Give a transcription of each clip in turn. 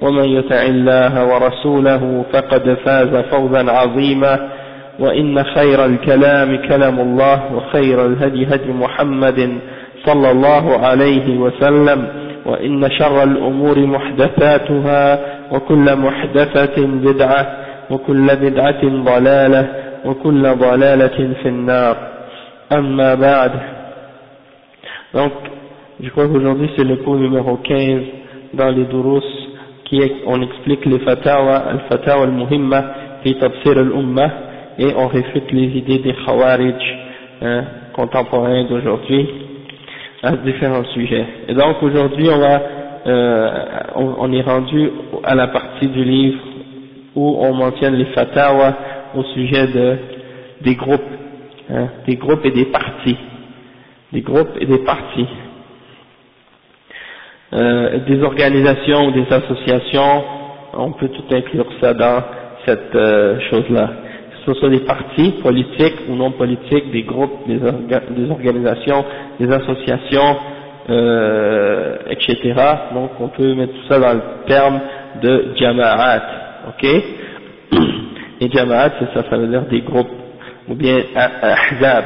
ومن يطع الله ورسوله فقد فاز فوزا عظيما وإن خير الكلام كلام الله وخير الهدي هدي محمد صلى الله عليه وسلم وإن شر الأمور محدثاتها وكل محدثة بدعة وكل بدعة ضلالة وكل ضلالة في النار. أما بعد donc je crois qu'aujourd'hui c'est le cours numéro 15 dans les durus qui on explique les fatawa al-fatawa al-muhimma fi tafsir al-umma et on réfute les idées des khawarij hein, contemporains d'aujourd'hui à différents sujets. Et donc aujourd'hui on va euh, on, on est rendu à la partie du livre où on mentionne les fatawa au sujet de, des groupes, hein, des groupes et des partis, des groupes et des partis, euh, des organisations ou des associations, on peut tout inclure ça dans cette euh, chose-là. Ce soit des partis politiques ou non politiques, des groupes, des organisations, des associations, euh, etc. Donc on peut mettre tout ça dans le terme de jama'at, ok? Et jama'at, c'est ça, ça veut dire des groupes, ou bien ahzab,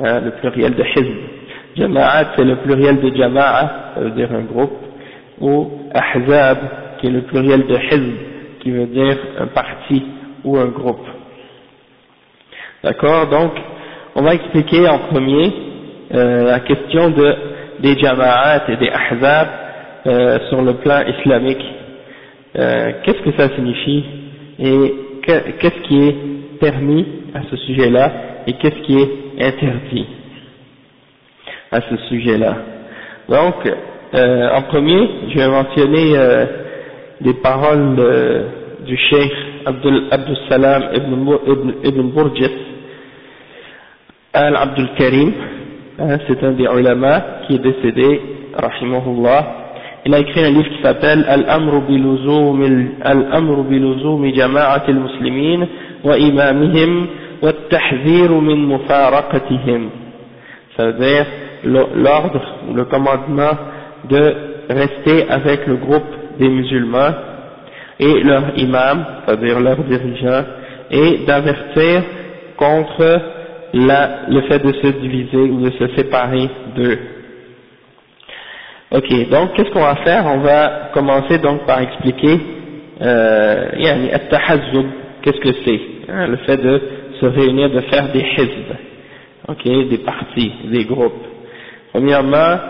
hein, le pluriel de hizb. Jama'at, c'est le pluriel de jama'a, ça veut dire un groupe, ou ahzab, qui est le pluriel de hizb, qui veut dire un parti ou un groupe. D'accord? Donc, on va expliquer en premier euh, la question de, des jama'at et des ahzab euh, sur le plan islamique. Euh, Qu'est-ce que ça signifie? Et qu'est-ce qui est permis à ce sujet-là? Et qu'est-ce qui est interdit? À ce sujet-là. Donc, euh, en premier, je vais mentionner euh, des paroles euh, du cheikh Abdul, Abdul Salam ibn, ibn, ibn Burgess al-Abdul Karim, hein, c'est un des ulama qui est décédé, rahimahullah, il a écrit un livre qui s'appelle Al-Amru biluzum jama'at al-muslimin wa imamihim wa tahzir min mufaraqatihim. Ça veut dire l'ordre, le commandement de rester avec le groupe des musulmans et leur imam, c'est-à-dire leur dirigeant, et d'avertir contre la, le fait de se diviser ou de se séparer d'eux. Ok, donc qu'est-ce qu'on va faire? On va commencer donc par expliquer euh, qu'est-ce que c'est? Hein, Le fait de se réunir, de faire des hizb, ok, des partis, des groupes. Premièrement,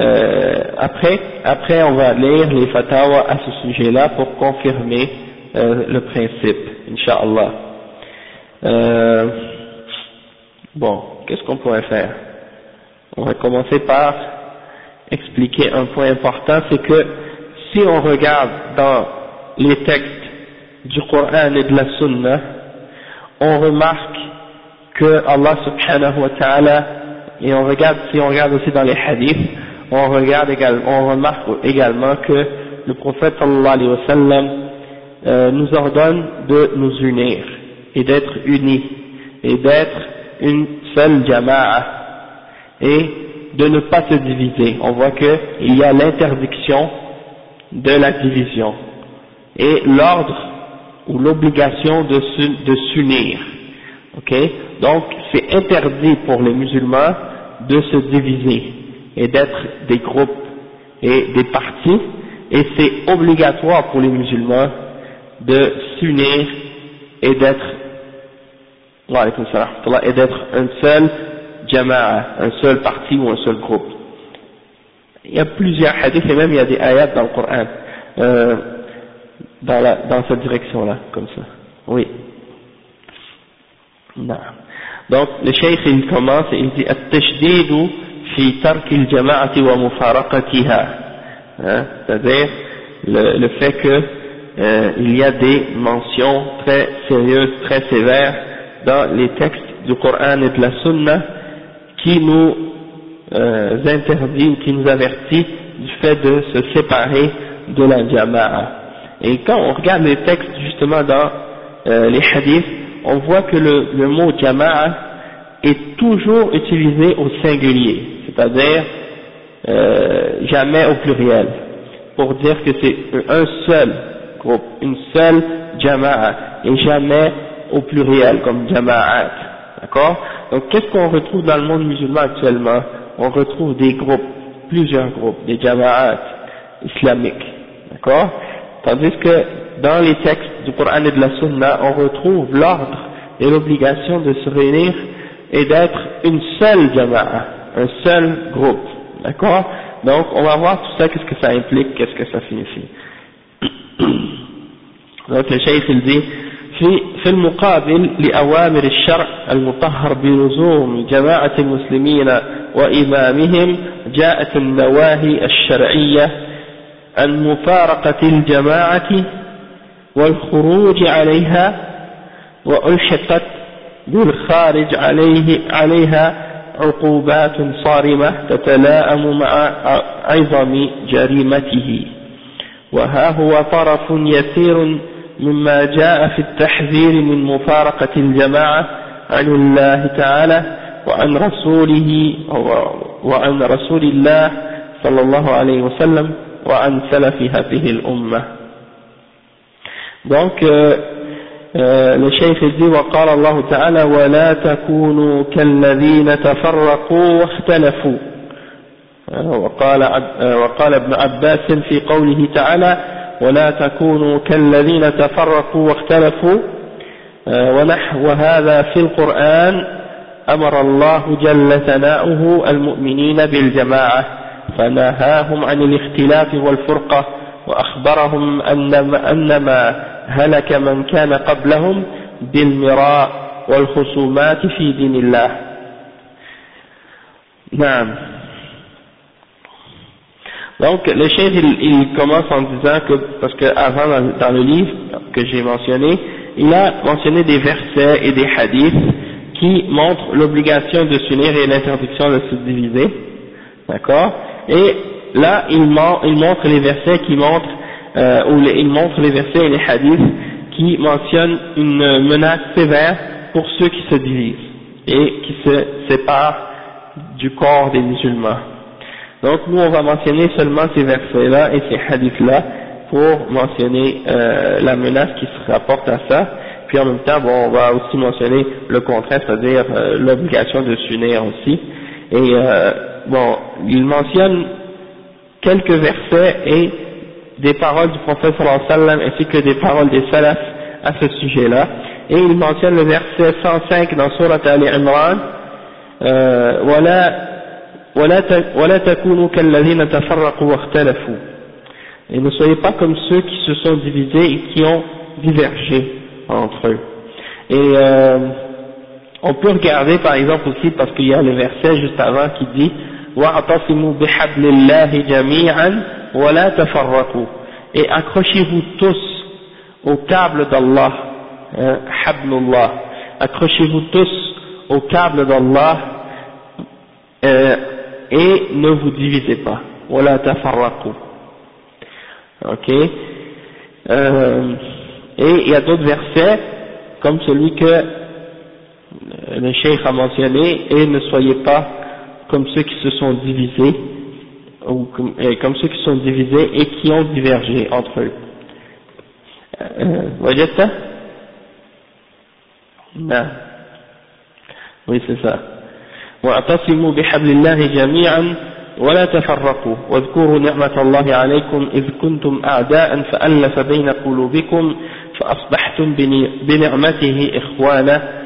euh, après, après on va lire les fatawa à ce sujet-là pour confirmer euh, le principe, inshallah. Euh, bon, qu'est-ce qu'on pourrait faire? On va commencer par expliquer un point important, c'est que si on regarde dans les textes du Coran et de la Sunna, on remarque que Allah subhanahu wa ta'ala, et on regarde, si on regarde aussi dans les hadiths, on regarde également, on remarque également que le prophète sallallahu alayhi wa sallam euh, nous ordonne de nous unir et d'être unis et d'être une seule jama'a et de ne pas se diviser. On voit qu'il y a l'interdiction de la division et l'ordre ou l'obligation de s'unir. Ok? Donc c'est interdit pour les musulmans de se diviser et d'être des groupes et des partis et c'est obligatoire pour les musulmans de s'unir et d'être et d'être un seul jama'a, un seul parti ou un seul groupe. Il y a plusieurs hadiths et même il y a des ayats dans le Coran euh, dans, dans cette direction-là, comme ça. Oui. Non. Donc le cheikh il commence et il dit التشديد في ترك الجماعة ومفارقتها hein, c'est-à-dire le, le, fait que euh, il y a des mentions très sérieuses, très sévères dans les textes du Coran et de la Sunna qui nous euh, interdit ou qui nous avertit du fait de se séparer de la jama'a. Et quand on regarde les textes justement dans euh, les hadiths, on voit que le, le mot jama'a est toujours utilisé au singulier, c'est-à-dire euh, jamais au pluriel, pour dire que c'est un seul groupe, une seule jama'a, et jamais au pluriel comme jama'at, d'accord? Donc qu'est-ce qu'on retrouve dans le monde musulman actuellement? On retrouve des groupes, plusieurs groupes, des jama'at islamiques, d'accord? Tandis que dans les textes du Coran et de la Sunna, on retrouve l'ordre et l'obligation de se réunir et d'être une seule jama'a, un seul groupe. D'accord Donc on va voir tout ça, qu'est-ce que ça implique, qu'est-ce que ça signifie. Donc le cheikh il dit في في المقابل لأوامر الشرع المطهر بلزوم جماعة المسلمين وإمامهم جاءت النواهي الشرعية عن مفارقة الجماعة والخروج عليها وألحقت بالخارج عليه عليها عقوبات صارمة تتلائم مع عظم جريمته. وها هو طرف يسير مما جاء في التحذير من مفارقة الجماعة عن الله تعالى وعن رسوله وعن رسول الله صلى الله عليه وسلم وعن سلف هذه الأمة. Donc euh, euh, le cheikh dit وقال الله تعالى ولا تكونوا كالذين تفرقوا واختلفوا. وقال, وقال ابن عباس في قوله تعالى ولا تكونوا كالذين تفرقوا واختلفوا. ونحو هذا في القرآن أمر الله جل ثناؤه المؤمنين بالجماعة فنهاهم عن الاختلاف والفرقة وأخبرهم أن ما هلك من كان قبلهم بالمراء والخصومات في دين الله نعم Donc le chef il, il, commence en disant que, parce que avant dans, dans le livre que j'ai mentionné, il a mentionné des versets et des hadiths qui montrent l'obligation de s'unir et l'interdiction de se diviser, d'accord Et là il, il montre les versets qui montrent euh, où il montre les versets et les hadiths qui mentionnent une menace sévère pour ceux qui se divisent et qui se séparent du corps des musulmans. Donc nous on va mentionner seulement ces versets-là et ces hadiths-là pour mentionner euh, la menace qui se rapporte à ça. Puis en même temps, bon, on va aussi mentionner le contraire, c'est-à-dire euh, l'obligation de s'unir aussi. Et euh, bon, il mentionne quelques versets et des paroles du prophète sallam ainsi que des paroles des salafs à ce sujet-là. Et il mentionne le verset 105 dans Surat Al-Imran, euh, et ne soyez pas comme ceux qui se sont divisés et qui ont divergé entre eux. Et euh, on peut regarder par exemple aussi, parce qu'il y a le verset juste avant qui dit وَاعْتَصِمُوا بِحَبْلِ اللَّهِ جَمِيعًا وَلَا تَفَرَّقُوا Et accrochez-vous tous au câble d'Allah, hein, hablullah. Accrochez-vous tous au câble d'Allah euh, et ne vous divisez pas. وَلَا تَفَرَّقُوا Ok euh, Et il y a d'autres versets, comme celui que le cheikh a mentionné, et ne soyez pas comme ceux qui se sont divisés, ou comme, euh, comme ceux qui sont divisés et qui ont divergé entre eux. Euh, ça Non. Oui, c'est ça. واعتصموا بحبل الله جميعا ولا تفرقوا واذكروا نعمة الله عليكم إذ كنتم أعداء فألف بين قلوبكم فأصبحتم بنعمته إخوانا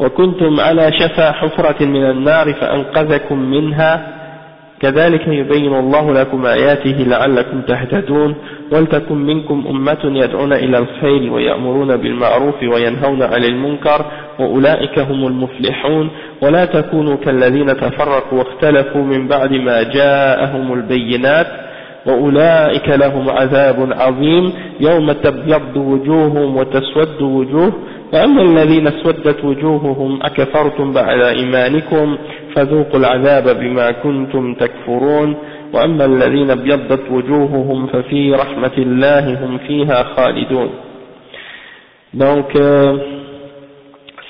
وكنتم على شفا حفرة من النار فأنقذكم منها. كذلك يبين الله لكم آياته لعلكم تهتدون. ولتكن منكم أمة يدعون إلى الخير ويأمرون بالمعروف وينهون عن المنكر وأولئك هم المفلحون. ولا تكونوا كالذين تفرقوا واختلفوا من بعد ما جاءهم البينات. وأولئك لهم عذاب عظيم. يوم تبيض وجوههم وتسود وجوه فأما الذين اسودت وجوههم أكفرتم بعد إيمانكم فذوقوا العذاب بما كنتم تكفرون وأما الذين ابيضت وجوههم ففي رحمة الله هم فيها خالدون Donc, euh,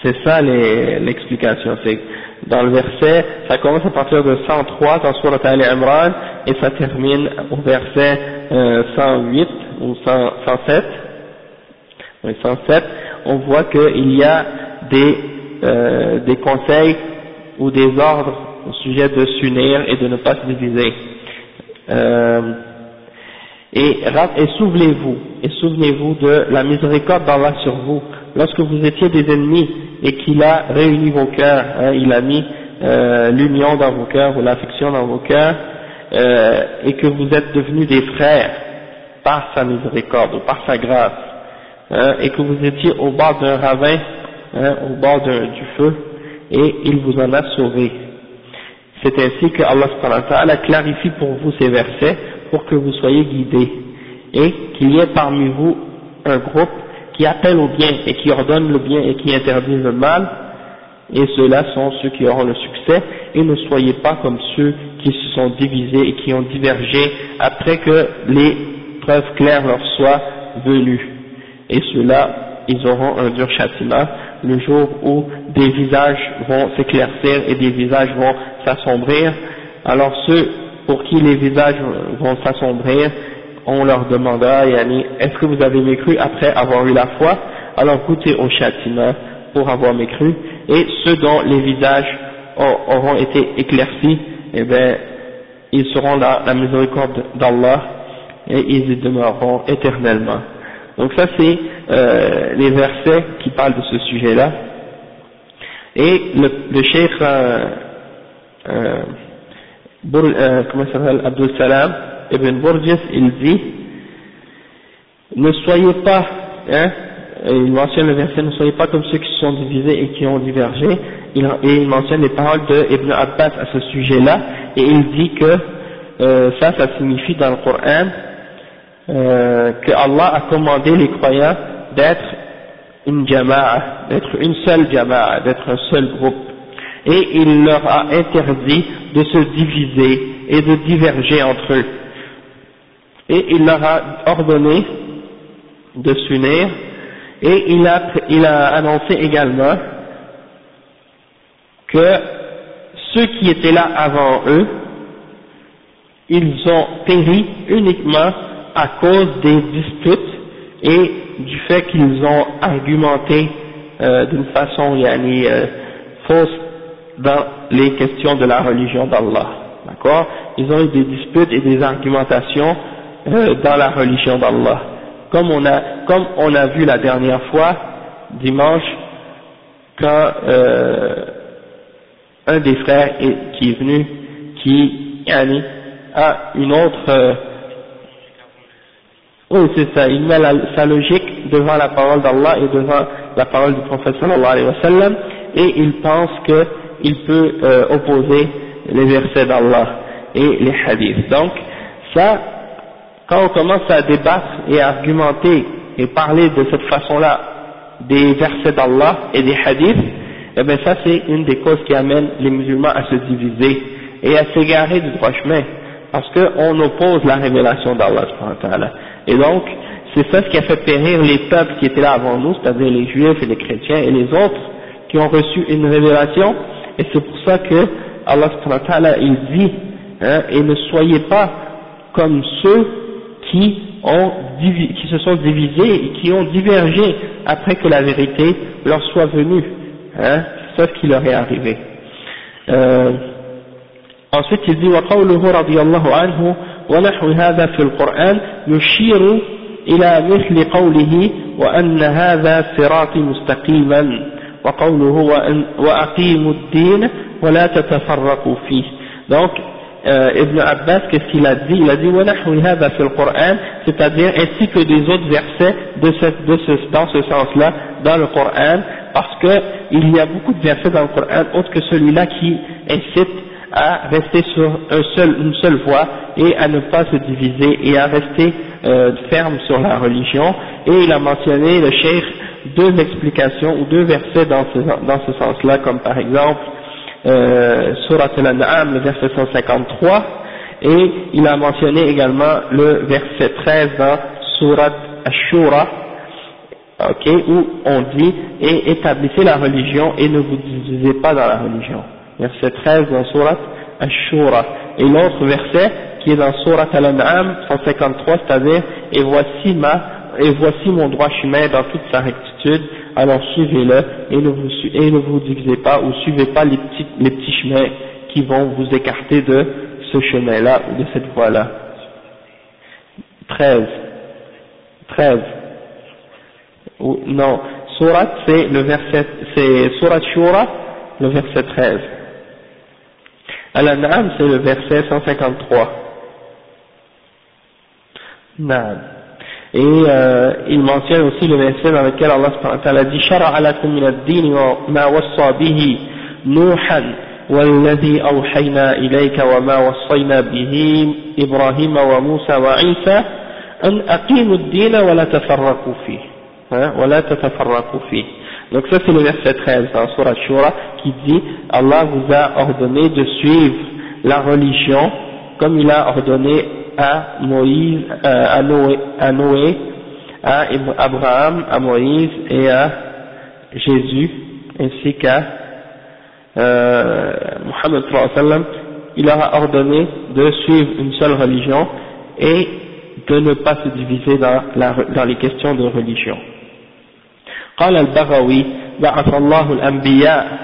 c'est ça l'explication. C'est dans le verset, ça commence à partir de 103 dans Surat Al-Imran et ça termine au verset euh, 108 ou 100, 107. Oui, 107. On voit qu'il y a des, euh, des conseils ou des ordres au sujet de s'unir et de ne pas se diviser. Euh, et, et souvenez-vous, et souvenez-vous de la miséricorde d'Allah sur vous, lorsque vous étiez des ennemis et qu'il a réuni vos cœurs, hein, il a mis euh, l'union dans vos cœurs ou l'affection dans vos cœurs, euh, et que vous êtes devenus des frères par sa miséricorde ou par sa grâce, hein, et que vous étiez au bord d'un ravin, hein, au bord du feu, et il vous en a sauvé. C'est ainsi que Allah clarifie pour vous ces versets pour que vous soyez guidés et qu'il y ait parmi vous un groupe qui appelle au bien et qui ordonne le bien et qui interdit le mal et ceux-là sont ceux qui auront le succès et ne soyez pas comme ceux qui se sont divisés et qui ont divergé après que les preuves claires leur soient venues et ceux-là ils auront un dur châtiment le jour où des visages vont s'éclaircir et des visages vont s'assombrir, alors ceux pour qui les visages vont s'assombrir, on leur demandera, Yani, est-ce que vous avez mécru après avoir eu la foi? Alors goûtez au châtiment pour avoir mécru, et ceux dont les visages auront été éclaircis, eh bien, ils seront dans la miséricorde d'Allah, et ils y demeureront éternellement. Donc ça c'est euh, les versets qui parlent de ce sujet-là. Et le, le cheikh, euh, euh, euh comment s'appelle, Abdul Salam, Ibn Burgess, il dit, ne soyez pas, hein, il mentionne le verset, ne soyez pas comme ceux qui sont divisés et qui ont divergé, il, et il mentionne les paroles de Ibn Abbas à ce sujet-là, et il dit que euh, ça, ça signifie dans le Coran euh, que Allah a commandé les croyants d'être une jama'a, d'être une seule jama'a, d'être un seul groupe. Et il leur a interdit de se diviser et de diverger entre eux. Et il leur a ordonné de s'unir et il a, il a annoncé également que ceux qui étaient là avant eux, ils ont péri uniquement à cause des disputes et du fait qu'ils ont argumenté euh, d'une façon yani, euh, fausse dans les questions de la religion d'Allah. D'accord? Ils ont eu des disputes et des argumentations euh, dans la religion d'Allah. Comme on a, comme on a vu la dernière fois, dimanche, quand un des frères qui est venu, qui yani, a une autre oui, c'est ça, il met sa logique devant la parole d'Allah et devant la parole du prophète sallallahu alayhi wa sallam, et il pense qu'il peut euh, opposer les versets d'Allah et les hadiths. Donc, ça, quand on commence à débattre et à argumenter et parler de cette façon-là des versets d'Allah et des hadiths, eh bien ça c'est une des causes qui amène les musulmans à se diviser et à s'égarer du droit chemin, parce qu'on oppose la révélation d'Allah. Et donc, c'est ça ce qui a fait périr les peuples qui étaient là avant nous, c'est-à-dire les juifs et les chrétiens et les autres qui ont reçu une révélation, et c'est pour ça que Allah il dit, hein, et ne soyez pas comme ceux qui, se sont divisés et qui ont divergé après que la vérité leur soit venue. Hein, c'est ça ce qui leur est arrivé. Euh, ensuite il dit ونحو هذا في القرآن يشير إلى مثل قوله وأن هذا صراطي مستقيما وقوله وأقيموا الدين ولا تتفرقوا فيه donc euh, Ibn Abbas, qu'est-ce qu'il a dit Il a dit في القرآن c'est-à-dire ainsi que des autres versets de ce, de ce, dans ce sens-là dans le Coran, parce qu'il y a beaucoup de versets dans le Coran autres que celui-là qui incite à rester sur un seul, une seule voie et à ne pas se diviser et à rester euh, ferme sur la religion. Et il a mentionné le cheikh deux explications ou deux versets dans ce, dans ce sens-là, comme par exemple euh, Surat al-An'am, le verset 153, et il a mentionné également le verset 13 dans Surat Ashura, okay, où on dit et établissez la religion et ne vous divisez pas dans la religion. Verset 13 dans Surat Ashura. Et l'autre verset qui est dans Surat Al-An'am 153, c'est-à-dire et voici ma et voici mon droit chemin dans toute sa rectitude, alors suivez-le et ne vous et ne vous divisez pas ou suivez pas les petits les petits chemins qui vont vous écarter de ce chemin-là ou de cette voie-là. 13. 13 non, Surat c'est le verset, c'est Surat Shura, le verset 13. Al-An'am c'est le verset 153. Naam. Et euh, il mentionne aussi le verset dans lequel Allah a dit شرع لكم من الدين وما وصى به نوحا والذي أوحينا إليك وما وصينا به إبراهيم وموسى وعيسى أن أقيموا الدين ولا تفرقوا فيه Hein, donc ça c'est le verset 13 dans Surah Shura qui dit Allah vous a ordonné de suivre la religion comme il a ordonné à Moïse, euh, à, Noé, à Abraham, à Moïse et à Jésus ainsi qu'à euh, Muhammad sallam, il leur a ordonné de suivre une seule religion et de ne pas se diviser dans, la, dans les questions de religion. قال البغوي بعث الله الأنبياء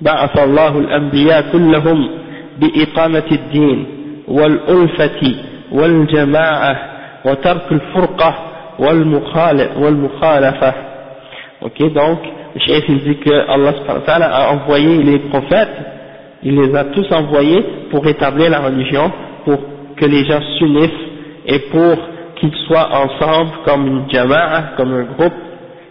بعث الله الأنبياء كلهم بإقامة الدين والألفة والجماعة وترك الفرقة والمخالفة ok donc le chef il dit que Allah a envoyé les prophètes il les a tous envoyés pour établir la religion pour que les gens s'unissent et pour qu'ils soient ensemble comme une jama'a, comme un groupe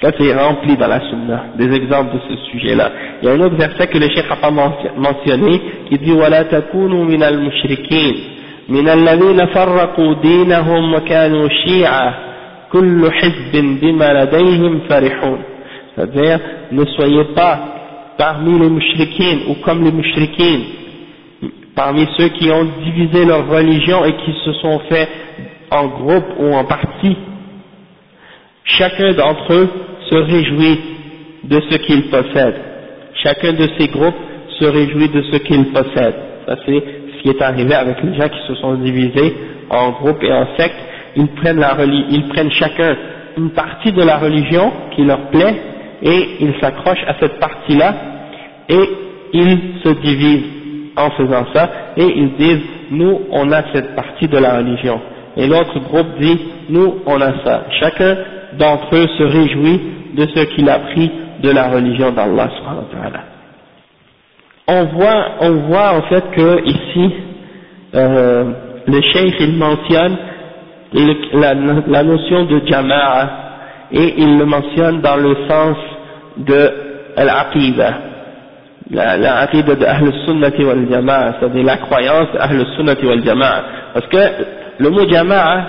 ça, c'est rempli dans la sunna, des exemples de ce sujet-là. Il y a un autre verset que le cheikh n'a pas mentionné, qui dit وَلَا تَكُونُوا مِنَ الْمُشْرِكِينَ مِنَ الَّذِينَ فَرَّقُوا دِينَهُمْ وَكَانُوا شِيعًا كُلُّ حِزْبٍ بِمَا لَدَيْهِمْ فَرِحُونَ C'est-à-dire, ne soyez pas parmi les mushrikines ou comme les mushrikines, parmi ceux qui ont divisé leur religion et qui se sont fait en groupe ou en partie. Chacun d'entre eux se réjouit de ce qu'il possède. Chacun de ces groupes se réjouit de ce qu'il possède. Ça c'est ce qui est arrivé avec les gens qui se sont divisés en groupes et en sectes. Ils prennent, ils prennent chacun une partie de la religion qui leur plaît et ils s'accrochent à cette partie-là et ils se divisent en faisant ça et ils disent nous on a cette partie de la religion et l'autre groupe dit nous on a ça. Chacun d'entre eux se réjouit de ce qu'il a pris de la religion d'Allah on voit, on voit en fait que ici, euh, le cheikh il mentionne la, notion de jama'a et il le mentionne dans le sens de l'aqidah, la, la de Ahl Sunnati wal Jama'a, c'est-à-dire la croyance Ahl Sunnati wal Jama'a. Parce que le mot jama'a,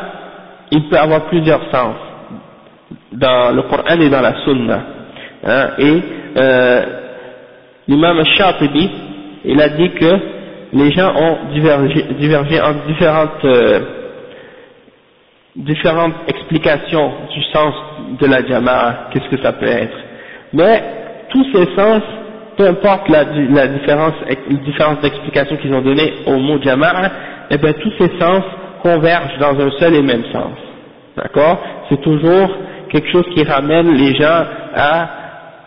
il peut avoir plusieurs sens dans le Coran et dans la Sunna. Hein, et euh, l'imam Shatibi, il a dit que les gens ont divergé, divergé en différentes, euh, différentes explications du sens de la jama'a, qu'est-ce que ça peut être. Mais tous ces sens, peu importe la, la différence, les différentes explications qu'ils ont données au mot jama'a, eh bien tous ces sens convergent dans un seul et même sens. D'accord? C'est toujours quelque chose qui ramène les gens à,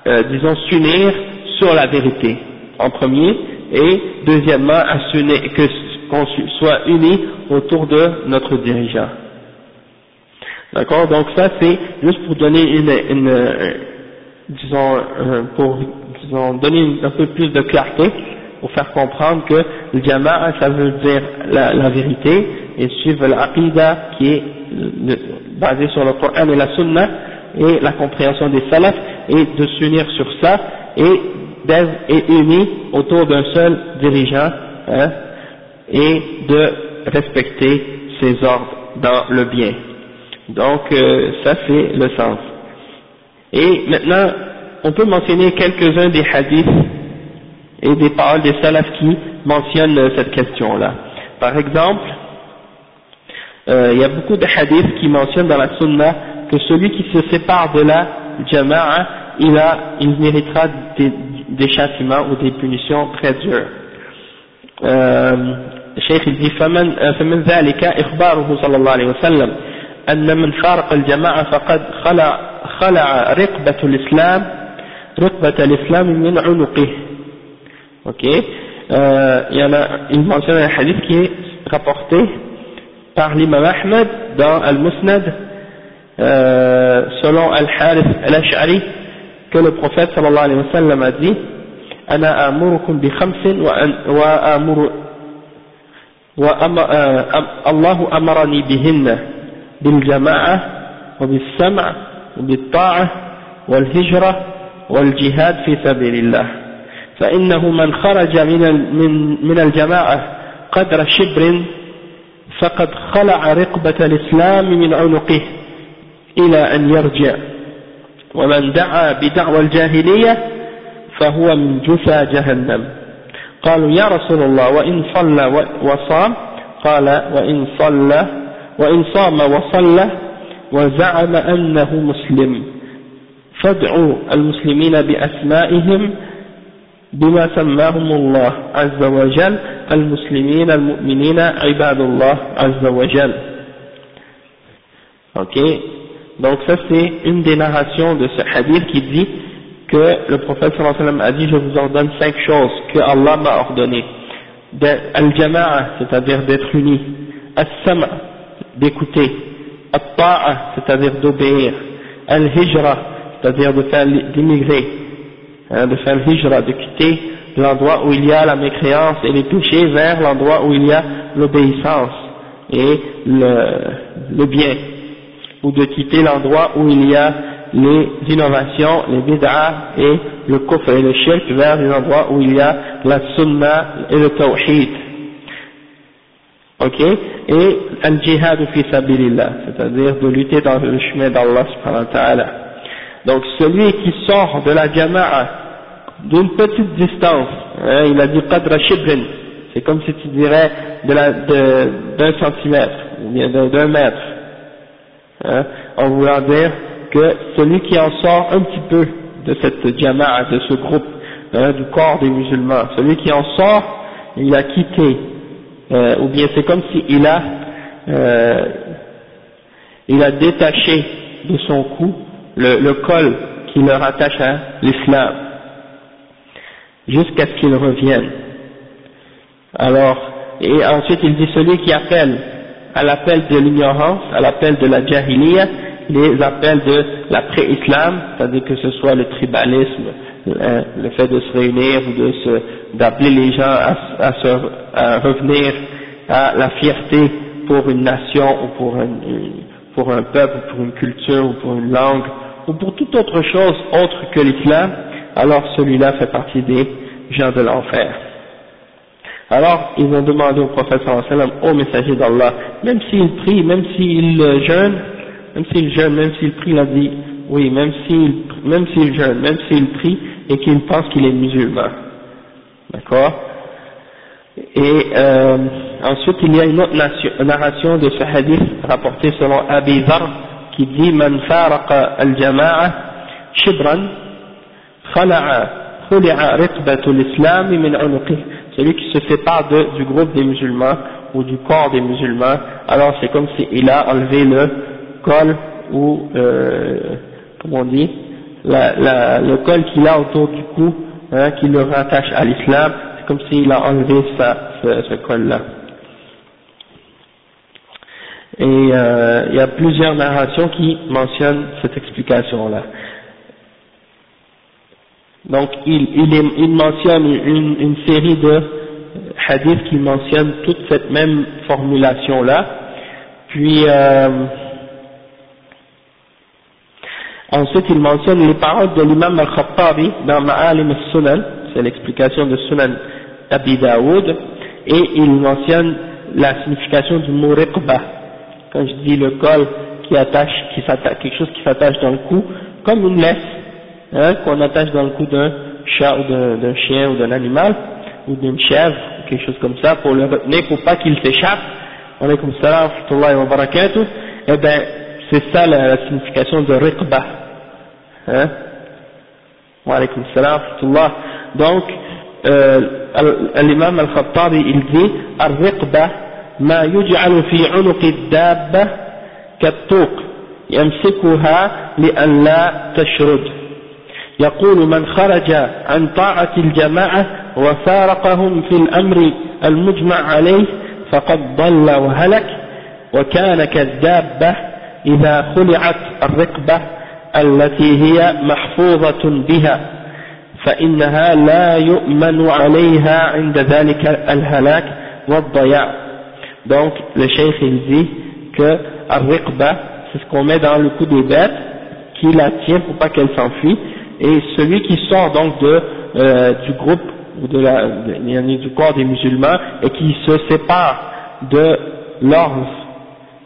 euh, disons, s'unir sur la vérité, en premier, et deuxièmement, à s'unir, que qu'on soit unis autour de notre dirigeant. D'accord? Donc ça c'est juste pour donner une, une euh, disons, euh, pour disons, donner un peu plus de clarté, pour faire comprendre que le jama'a ça veut dire la vérité et suivre l'aqida qui est basée sur le Coran et la Sunna et la compréhension des salafs et de s'unir sur ça et d'être unis autour d'un seul dirigeant hein, et de respecter ses ordres dans le bien. Donc euh, ça c'est le sens. Et maintenant, on peut mentionner quelques-uns des hadiths et des paroles des salafs qui mentionnent cette question-là. Par exemple, euh, il y a beaucoup de hadiths qui mentionnent dans la sunna que celui qui se sépare de la jama'a, il, a, il méritera des, des châtiments ou des punitions très dures. الشيخ dit فمن, فمن ذلك إخباره صلى الله عليه وسلم أن من فارق الجماعة فقد خلع, خلع رقبة الإسلام رقبة الإسلام من عنقه ok euh, il y en a il mentionne un hadith qui est rapporté par l'imam Ahmed dans Al-Musnad euh, selon Al-Harith Al-Ash'ari que le prophète sallallahu alayhi wa sallam a dit أنا آمركم بخمس وآمر الله أمرني بهن بالجماعة وبالسمع وبالطاعة والهجرة والجهاد في سبيل الله. فإنه من خرج من من الجماعة قدر شبر فقد خلع رقبة الإسلام من عنقه إلى أن يرجع. ومن دعا بدعوى الجاهلية فهو من جثى جهنم. قالوا يا رسول الله وإن صلى وصام؟ قال وإن صلى وإن صام وصلى وزعم أنه مسلم. فادعوا المسلمين بأسمائهم بما سماهم الله عز وجل. المسلمين المؤمنين عباد الله عز وجل ok donc ça c'est une des narrations de ce hadith qui dit que le prophète sallallahu alayhi wa sallam a dit je vous ordonne cinq choses que Allah m'a ordonné al-jama'a c'est-à-dire d'être unis as-sama' d'écouter at-ta'a c'est-à-dire d'obéir al-hijra c'est-à-dire de faire d'immigrer hein, de faire l'hijra de quitter l'endroit où il y a la mécréance et les péchés vers l'endroit où il y a l'obéissance et le, le bien ou de quitter l'endroit où il y a les innovations, les bid'ah et le kufr et le shirk vers les endroits où il y a la sunna et le tawhid. Ok? Et al-jihad fi sabilillah, c'est-à-dire de lutter dans le chemin d'Allah subhanahu wa ta'ala. Donc celui qui sort de la jama'a d'une petite distance, hein, il a dit qadra shibrin, c'est comme si tu dirais d'un centimètre, ou bien d'un mètre, hein, en voulant dire que celui qui en sort un petit peu de cette jama'a, de ce groupe, hein, du corps des musulmans, celui qui en sort, il a quitté, euh, ou bien c'est comme s'il a, euh, il a détaché de son cou le, le col qui le rattache à l'islam, jusqu'à ce qu'il revienne. Alors, et ensuite il dit celui qui appelle à l'appel de l'ignorance, à l'appel de la jahiliya, les appels de la pré-islam, c'est-à-dire que ce soit le tribalisme, le, fait de se réunir ou d'appeler les gens à, à, se, à revenir à la fierté pour une nation ou pour un, pour un peuple, ou pour une culture ou pour une langue ou pour toute autre chose autre que l'islam, alors celui-là fait partie des gens de l'enfer. Alors, ils ont demandé au prophète sallam, au messager d'Allah, même s'il prie, même s'il jeûne, même s'il jeûne, même s'il prie, il a dit, oui, même s'il, même s'il jeûne, même s'il prie, et qu'il pense qu'il est musulman. D'accord? Et euh, ensuite, il y a une autre narration de ce hadith rapporté selon Abi Dhar qui dit Man faraqa al-jama'a shibran celui qui se sépare de, du groupe des musulmans ou du corps des musulmans alors c'est comme s'il a enlevé le col ou euh, comment on dit la, la, le col qu'il a autour du cou hein, qui le rattache à l'islam comme s'il a enlevé ça, ce, col-là. Et euh, il y a plusieurs narrations qui mentionnent cette explication-là. Donc il, il, mentionne une, une, série de hadiths qui mentionnent toute cette même formulation-là. Puis euh, ensuite il mentionne les paroles de l'imam al-Khattabi dans Ma'alim al-Sunan, c'est l'explication de Sunan Abi Daoud, et il mentionne la signification du mot riqba, quand je dis le col qui attache, qui quelque chose qui s'attache dans le cou, comme une laisse, hein, qu'on attache dans le cou d'un chat ou d'un chien ou d'un animal, ou d'une chèvre, quelque chose comme ça, pour le retenir, pour pas qu'il s'échappe, alaykum salam wa barakatuh, eh ben, c'est ça la, signification de riqba, hein, wa alaykum salam donc, euh, l'imam al-Khattabi il dit الرقبة ما يجعل في عنق الدابة كالطوق يمسكها لئلا تشرد يقول من خرج عن طاعة الجماعة وفارقهم في الأمر المجمع عليه فقد ضل وهلك وكان كالدابة إذا خلعت الرقبة التي هي محفوظة بها فإنها لا يؤمن عليها عند ذلك الهلاك والضياع. Donc le cheikh il dit que al-riqba c'est ce qu'on met dans le cou des bêtes qui la tient pour pas qu'elle s'enfuit. Et celui qui sort donc euh, du groupe ou du corps des musulmans et qui se sépare de l'ordre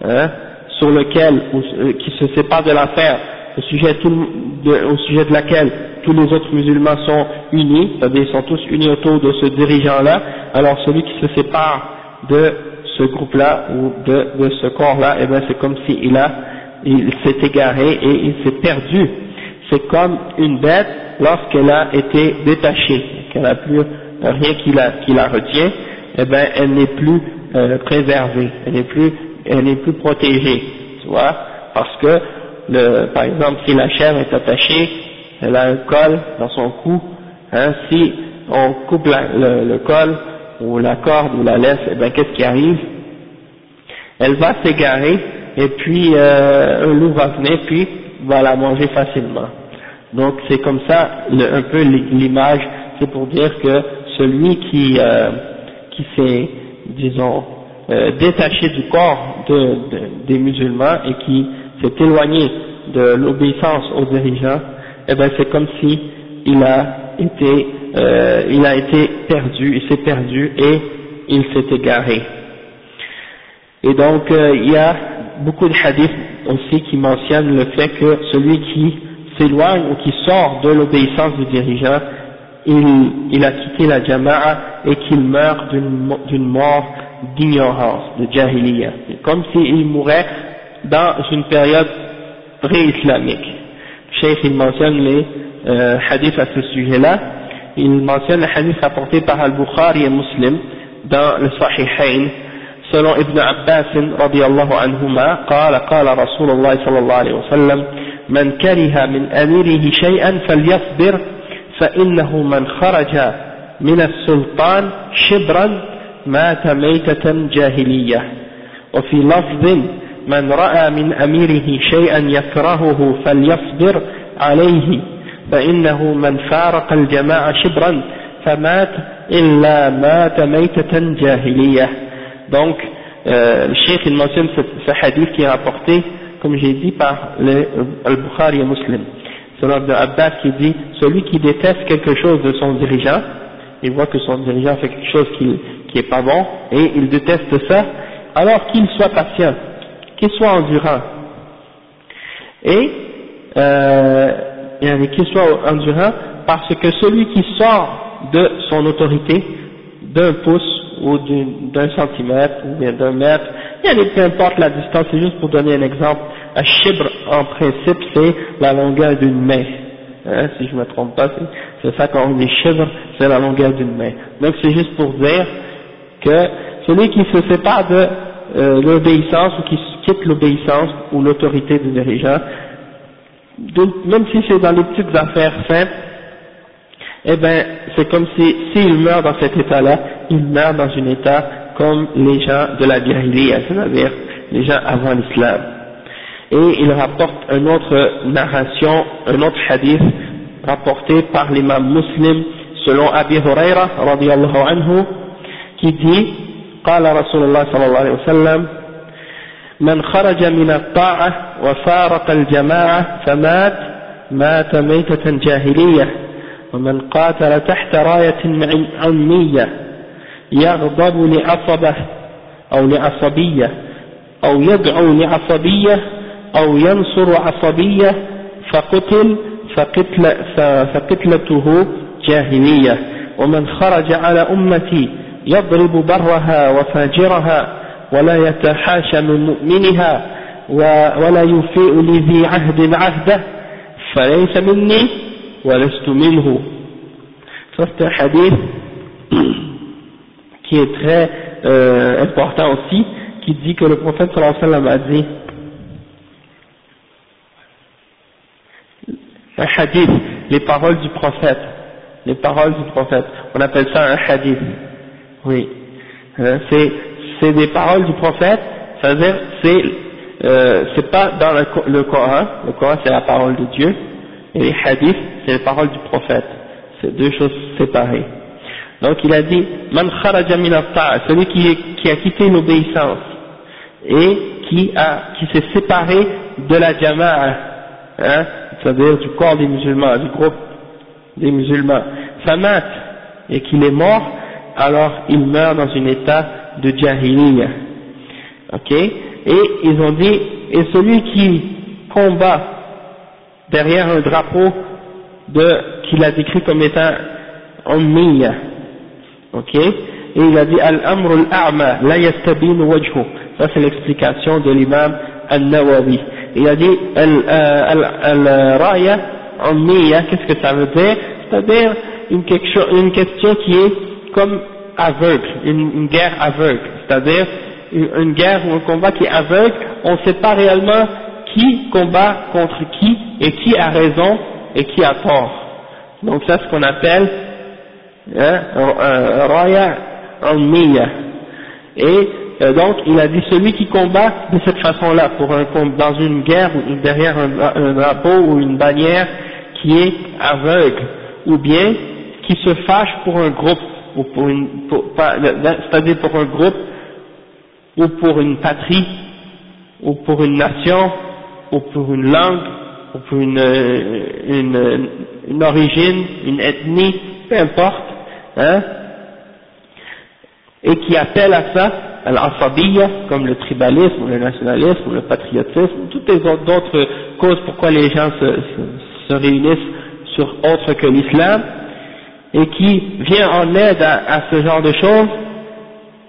hein, sur lequel ou, euh, qui se sépare de l'affaire au sujet de, au sujet de laquelle tous les autres musulmans sont unis, c'est-à-dire ils sont tous unis autour de ce dirigeant-là, alors celui qui se sépare de ce groupe-là ou de, ce corps-là, eh c'est comme s'il il s'est égaré et il s'est perdu. C'est comme une bête lorsqu'elle a été détachée, qu'elle n'a plus rien qui la, qui la retient, eh bien elle n'est plus euh, préservée, elle n'est plus, elle n'est plus protégée, tu vois, parce que le, par exemple si la chair est attachée elle a un col dans son cou, hein, si on coupe le, le, col ou la corde ou la laisse, eh bien qu'est-ce qui arrive? Elle va s'égarer et puis euh, un loup va venir puis va la manger facilement. Donc c'est comme ça un peu l'image, c'est pour dire que celui qui, euh, qui s'est, disons, euh, détaché du corps de, des musulmans et qui s'est éloigné de l'obéissance aux dirigeants, eh ben c'est comme si il a été, euh, il a été perdu, il s'est perdu et il s'est égaré. Et donc euh, il y a beaucoup de hadiths aussi qui mentionnent le fait que celui qui s'éloigne ou qui sort de l'obéissance du dirigeant, il, a quitté la jama'a et qu'il meurt d'une mort d'ignorance, de jahiliya. Comme s'il mourait dans une période pré-islamique. Cheikh il mentionne les euh, hadiths à ce sujet-là. Il mentionne les hadiths rapportés par Al-Bukhari et Muslim dans le Sahihain. Selon Ibn Abbas radiallahu anhuma, قال قال رسول الله صلى الله عليه وسلم من كره من أميره شيئا فليصبر فإنه من خرج من السلطان شبرا مات ميتة جاهلية. وفي لفظ من رأى من أميره شيئا يكرهه فليصبر عليه فإنه من فارق الجماعة شبرا فمات إلا مات ميتة جاهلية. Donc euh, le cheikh il mentionne ce, ce hadith qui est rapporté comme j'ai dit par le Al-Bukhari et Muslim selon de Abbas qui dit celui qui déteste quelque chose de son dirigeant il voit que son dirigeant fait quelque chose qui, qui est pas bon et il déteste ça alors qu'il soit patient qu'il soit endurant. Et euh, qu'il soit endurant parce que celui qui sort de son autorité d'un pouce ou d'un centimètre ou bien d'un mètre, peu importe la distance, c'est juste pour donner un exemple. Un chibre en principe c'est la longueur d'une main, hein, si je ne me trompe pas, c'est ça qu'on dit chibre, c'est la longueur d'une main. Donc c'est juste pour dire que celui qui se sépare de euh, l'obéissance ou qui quitte l'obéissance ou l'autorité du dirigeant, même si c'est dans les petites affaires simples, eh ben, c'est comme si, s'il meurt dans cet état-là, il meurt dans un état comme les gens de la Jahiliya, c'est-à-dire les gens avant l'islam. Et il rapporte une autre narration, un autre hadith rapporté par l'imam muslim selon Abi Huraira radiallahu anhu qui dit قال رسول الله صلى الله عليه وسلم من خرج من الطاعة وفارق الجماعة فمات مات ميتة جاهلية ومن قاتل تحت راية عمية يغضب لعصبة أو لعصبية أو يدعو لعصبية أو ينصر عصبية فقتل فقتل فقتلته جاهلية. ومن خرج على أمتي يضرب برها وفاجرها ولا يتحاشى من مؤمنها ولا يفيء لذي عهد عهده فليس مني ولست منه ça c'est un hadith qui est très euh, important aussi qui dit que le prophète sallallahu alayhi wa sallam a dit un hadith les paroles du prophète les paroles du prophète on appelle ça un hadith oui euh, c'est c'est des paroles du prophète, c'est-à-dire c'est euh, c'est pas dans le, le, Coran, le Coran c'est la parole de Dieu, et les hadiths c'est les paroles du prophète, c'est deux choses séparées. Donc il a dit, man kharaja min celui qui, a quitté l'obéissance et qui s'est séparé de la jama'a, hein, c'est-à-dire du corps des musulmans, du groupe des musulmans, famat et qu'il est mort, alors il meurt dans un état de Jahiliya. Ok? Et ils ont dit, et celui qui combat derrière un drapeau qu'il a décrit comme étant Ummiya. Ok? Et il a dit, Al-Amr al-A'ma, la yastabin wajhu. Ça c'est l'explication de l'imam Al-Nawawi. Il a dit, Al-Raya, Ummiya, qu'est-ce que ça veut dire? C'est-à-dire une, une question qui est comme aveugle, une, guerre aveugle, c'est-à-dire une, guerre ou un combat qui est aveugle, on ne sait pas réellement qui combat contre qui et qui a raison et qui a tort. Donc ça c'est ce qu'on appelle hein, Raya Miya. Et euh, donc il a dit celui qui combat de cette façon-là, dans une guerre ou derrière un drapeau ou une bannière qui est aveugle, ou bien qui se fâche pour un groupe ou pour une, c'est-à-dire pour un groupe, ou pour une patrie, ou pour une nation, ou pour une langue, ou pour une, une, une origine, une ethnie, peu importe, hein, et qui appelle à ça al comme le tribalisme, le nationalisme, le patriotisme, toutes les autres causes pourquoi les gens se, se, se réunissent sur autre que l'islam, et qui vient en aide à, ce genre de choses,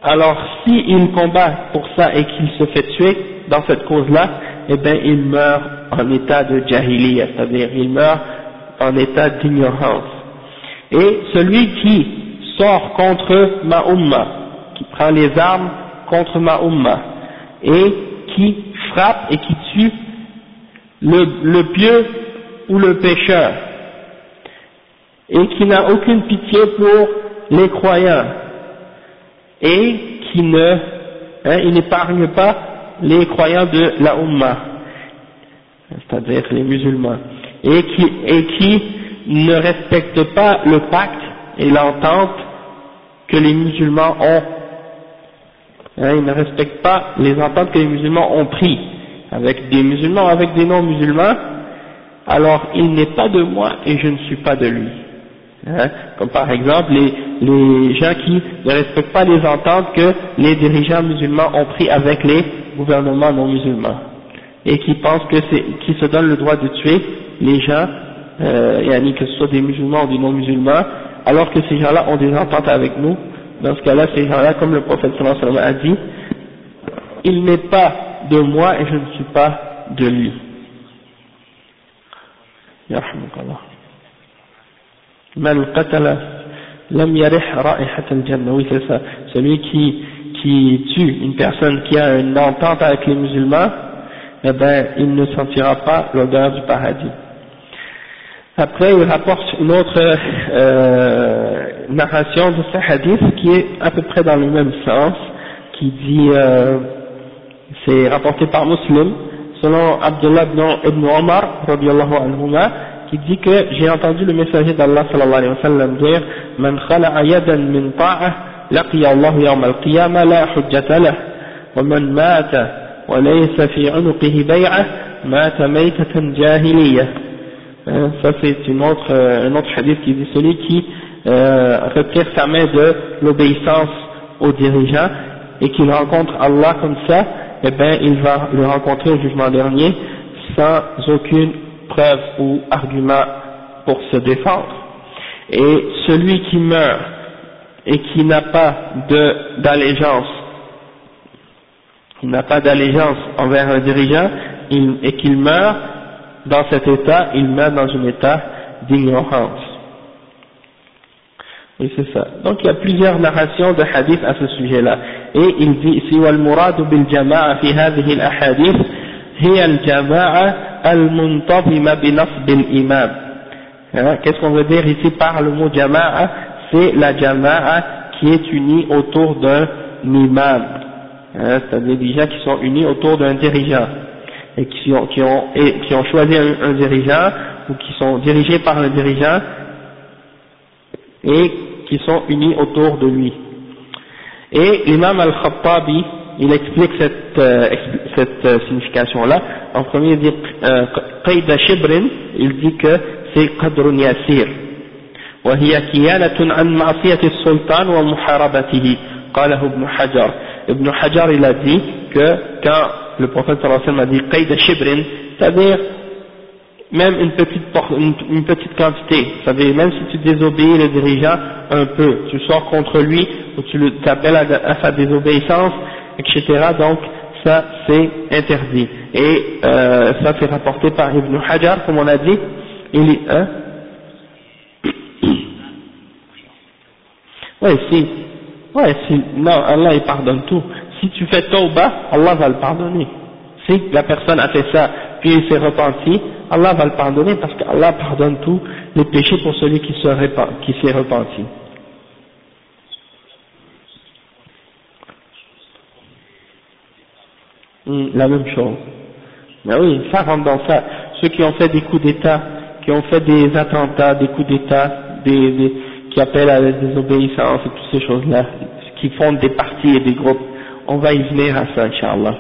alors s'il combat pour ça et qu'il se fait tuer dans cette cause-là, eh bien il meurt en état de jahiliya, c'est-à-dire il meurt en état d'ignorance. Et celui qui sort contre ma qui prend les armes contre ma et qui frappe et qui tue le, le pieux ou le pécheur, et qui n'a aucune pitié pour les croyants et qui ne hein, il n'épargne pas les croyants de la Ummah, c'est-à-dire les musulmans, et qui, et qui ne respecte pas le pacte et l'entente que les musulmans ont. Hein, il ne respecte pas les ententes que les musulmans ont prises avec des musulmans, avec des non-musulmans, alors il n'est pas de moi et je ne suis pas de lui. Hein, comme par exemple les, les gens qui ne respectent pas les ententes que les dirigeants musulmans ont pris avec les gouvernements non musulmans. Et qui pensent que c'est qui se donnent le droit de tuer les gens, euh, que ce soit des musulmans ou des non musulmans, alors que ces gens-là ont des ententes avec nous. Dans ce cas-là, ces gens-là, comme le prophète sallallahu a dit, il n'est pas de moi et je ne suis pas de lui. Man qatala lam yarih. Oui, c'est ça. Celui qui, qui tue une personne qui a une entente avec les musulmans, eh ben, il ne sentira pas l'odeur du paradis. Après, il rapporte une autre euh, narration de ce hadith qui est à peu près dans le même sens, qui dit, euh, c'est rapporté par Muslim, selon Abdullah ibn Omar, anhuma, qui dit que j'ai entendu le messager d'Allah sallallahu alayhi wa sallam dire min ta'ah laqiya Allah yawm al-qiyamah la hujjata lah. Wa man mata wa laysa fi unuqihi bay'ah mata maytatan jahiliyah hein, ça c'est une autre, euh, un autre hadith qui dit celui qui euh, retire sa main de l'obéissance aux dirigeants et qu'il rencontre Allah comme ça, eh bien il va le rencontrer au jugement dernier sans aucune preuve ou argument pour se défendre. Et celui qui meurt et qui n'a pas d'allégeance, il n'a pas d'allégeance envers un dirigeant et qu'il meurt dans cet état, il meurt dans un état d'ignorance. Oui, c'est ça. Donc il y a plusieurs narrations de hadith à ce sujet-là. Et il dit ici, وَالْمُرَادُ بِالْجَمَاعَ فِي هَذِهِ الْأَحَادِيثِ هي الجماعة al-muntazima bi imam. Hein, qu'est-ce qu'on veut dire ici par le mot jama'a? C'est la jama'a qui est unie autour d'un imam, hein, c'est-à-dire des gens qui sont unis autour d'un dirigeant et qui ont, qui choisi un, dirigeant ou qui sont dirigés par un dirigeant et qui sont unis autour de lui. Et l'imam al-Khattabi, il explique cette, euh, cette euh, signification-là. En premier, il dit euh, Qayda Shibrin, il dit que c'est Qadrun Yasir. وهي كيانة عن معصية السلطان ومحاربته قاله ابن حجر ابن حجر il a dit que quand le prophète sallallahu alayhi wa sallam a dit Qayda Shibrin, c'est-à-dire même une petite, une, une petite quantité, c'est-à-dire même si tu désobéis le dirigeant un peu, tu sors contre lui ou tu t'appelles à, à sa désobéissance, etc. Donc ça c'est interdit. Et euh, ça c'est rapporté par Ibn Hajar, comme on a dit. Il est, hein Ouais, si, ouais, si, non, Allah il pardonne tout. Si tu fais tauba, Allah va le pardonner. Si la personne a fait ça, puis il s'est repenti, Allah va le pardonner parce qu'Allah pardonne tous les péchés pour celui qui s'est repenti. Hmm, la même chose. Mais oui, ça rentre dans ça. Ceux qui ont fait des coups d'État, qui ont fait des attentats, des coups d'État, des, qui appellent à la désobéissance et toutes ces choses-là, qui font des partis et des groupes, on va y venir à ça, Inch'Allah.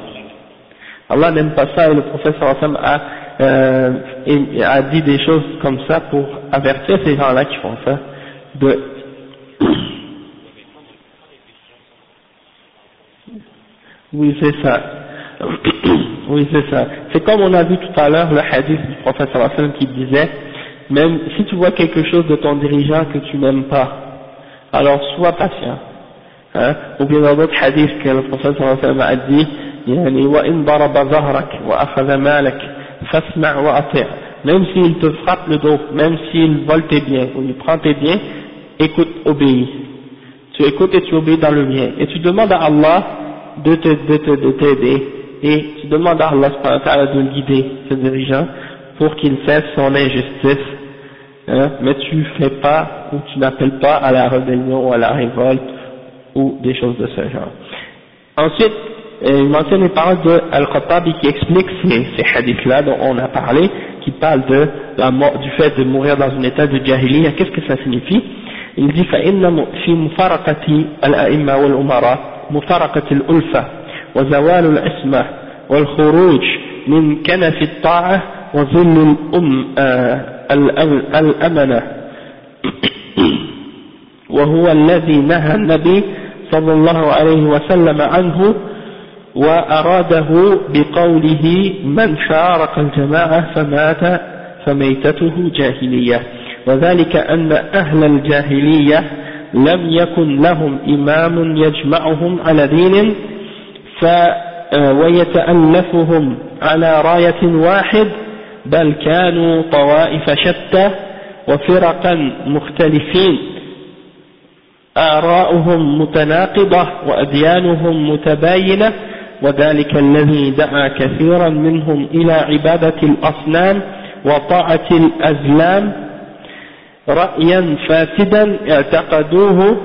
Allah n'aime pas ça et le professeur a, euh, a dit des choses comme ça pour avertir ces gens-là qui font ça de oui c'est ça oui c'est ça c'est comme on a vu tout à l'heure le hadith du professeur qui disait même si tu vois quelque chose de ton dirigeant que tu n'aimes pas alors sois patient hein ou bien dans d'autres hadiths que le professeur a dit يعني وإن ضرب ظهرك وأخذ مالك فاسمع وأطع même s'il te frappe le dos, même s'il vole tes biens ou il prend tes biens, écoute, obéis. Tu écoutes et tu obéis dans le bien. Et tu demandes à Allah de te, de te, de t'aider. Et tu demandes à Allah de le guider, ce dirigeant, pour qu'il fasse son injustice. Hein, mais tu ne fais pas, ou tu n'appelles pas à la rébellion ou à la révolte, ou des choses de ce genre. Ensuite, et il mentionne les paroles de Al-Khattabi qui explique ces, ces hadiths-là dont on a parlé, qui parlent de la mort, du fait de mourir dans un état de jahiliya, qu'est-ce que ça signifie Il dit فإن في مفارقة الأئمة والأمراء مفارقة الألفة وزوال العصمة والخروج من كنف الطاعة وظل الأم الأمنة. وهو الذي نهى النبي صلى الله عليه وسلم عنه وأراده بقوله من فارق الجماعة فمات فميتته جاهلية وذلك أن أهل الجاهلية لم يكن لهم إمام يجمعهم على دين ويتألفهم على راية واحد بل كانوا طوائف شتى وفرقا مختلفين. آراؤهم متناقضة وأديانهم متباينة وذلك الذي دعا كثيرا منهم إلى عبادة الأصنام وطاعة الأزلام. رأيا فاسدا اعتقدوه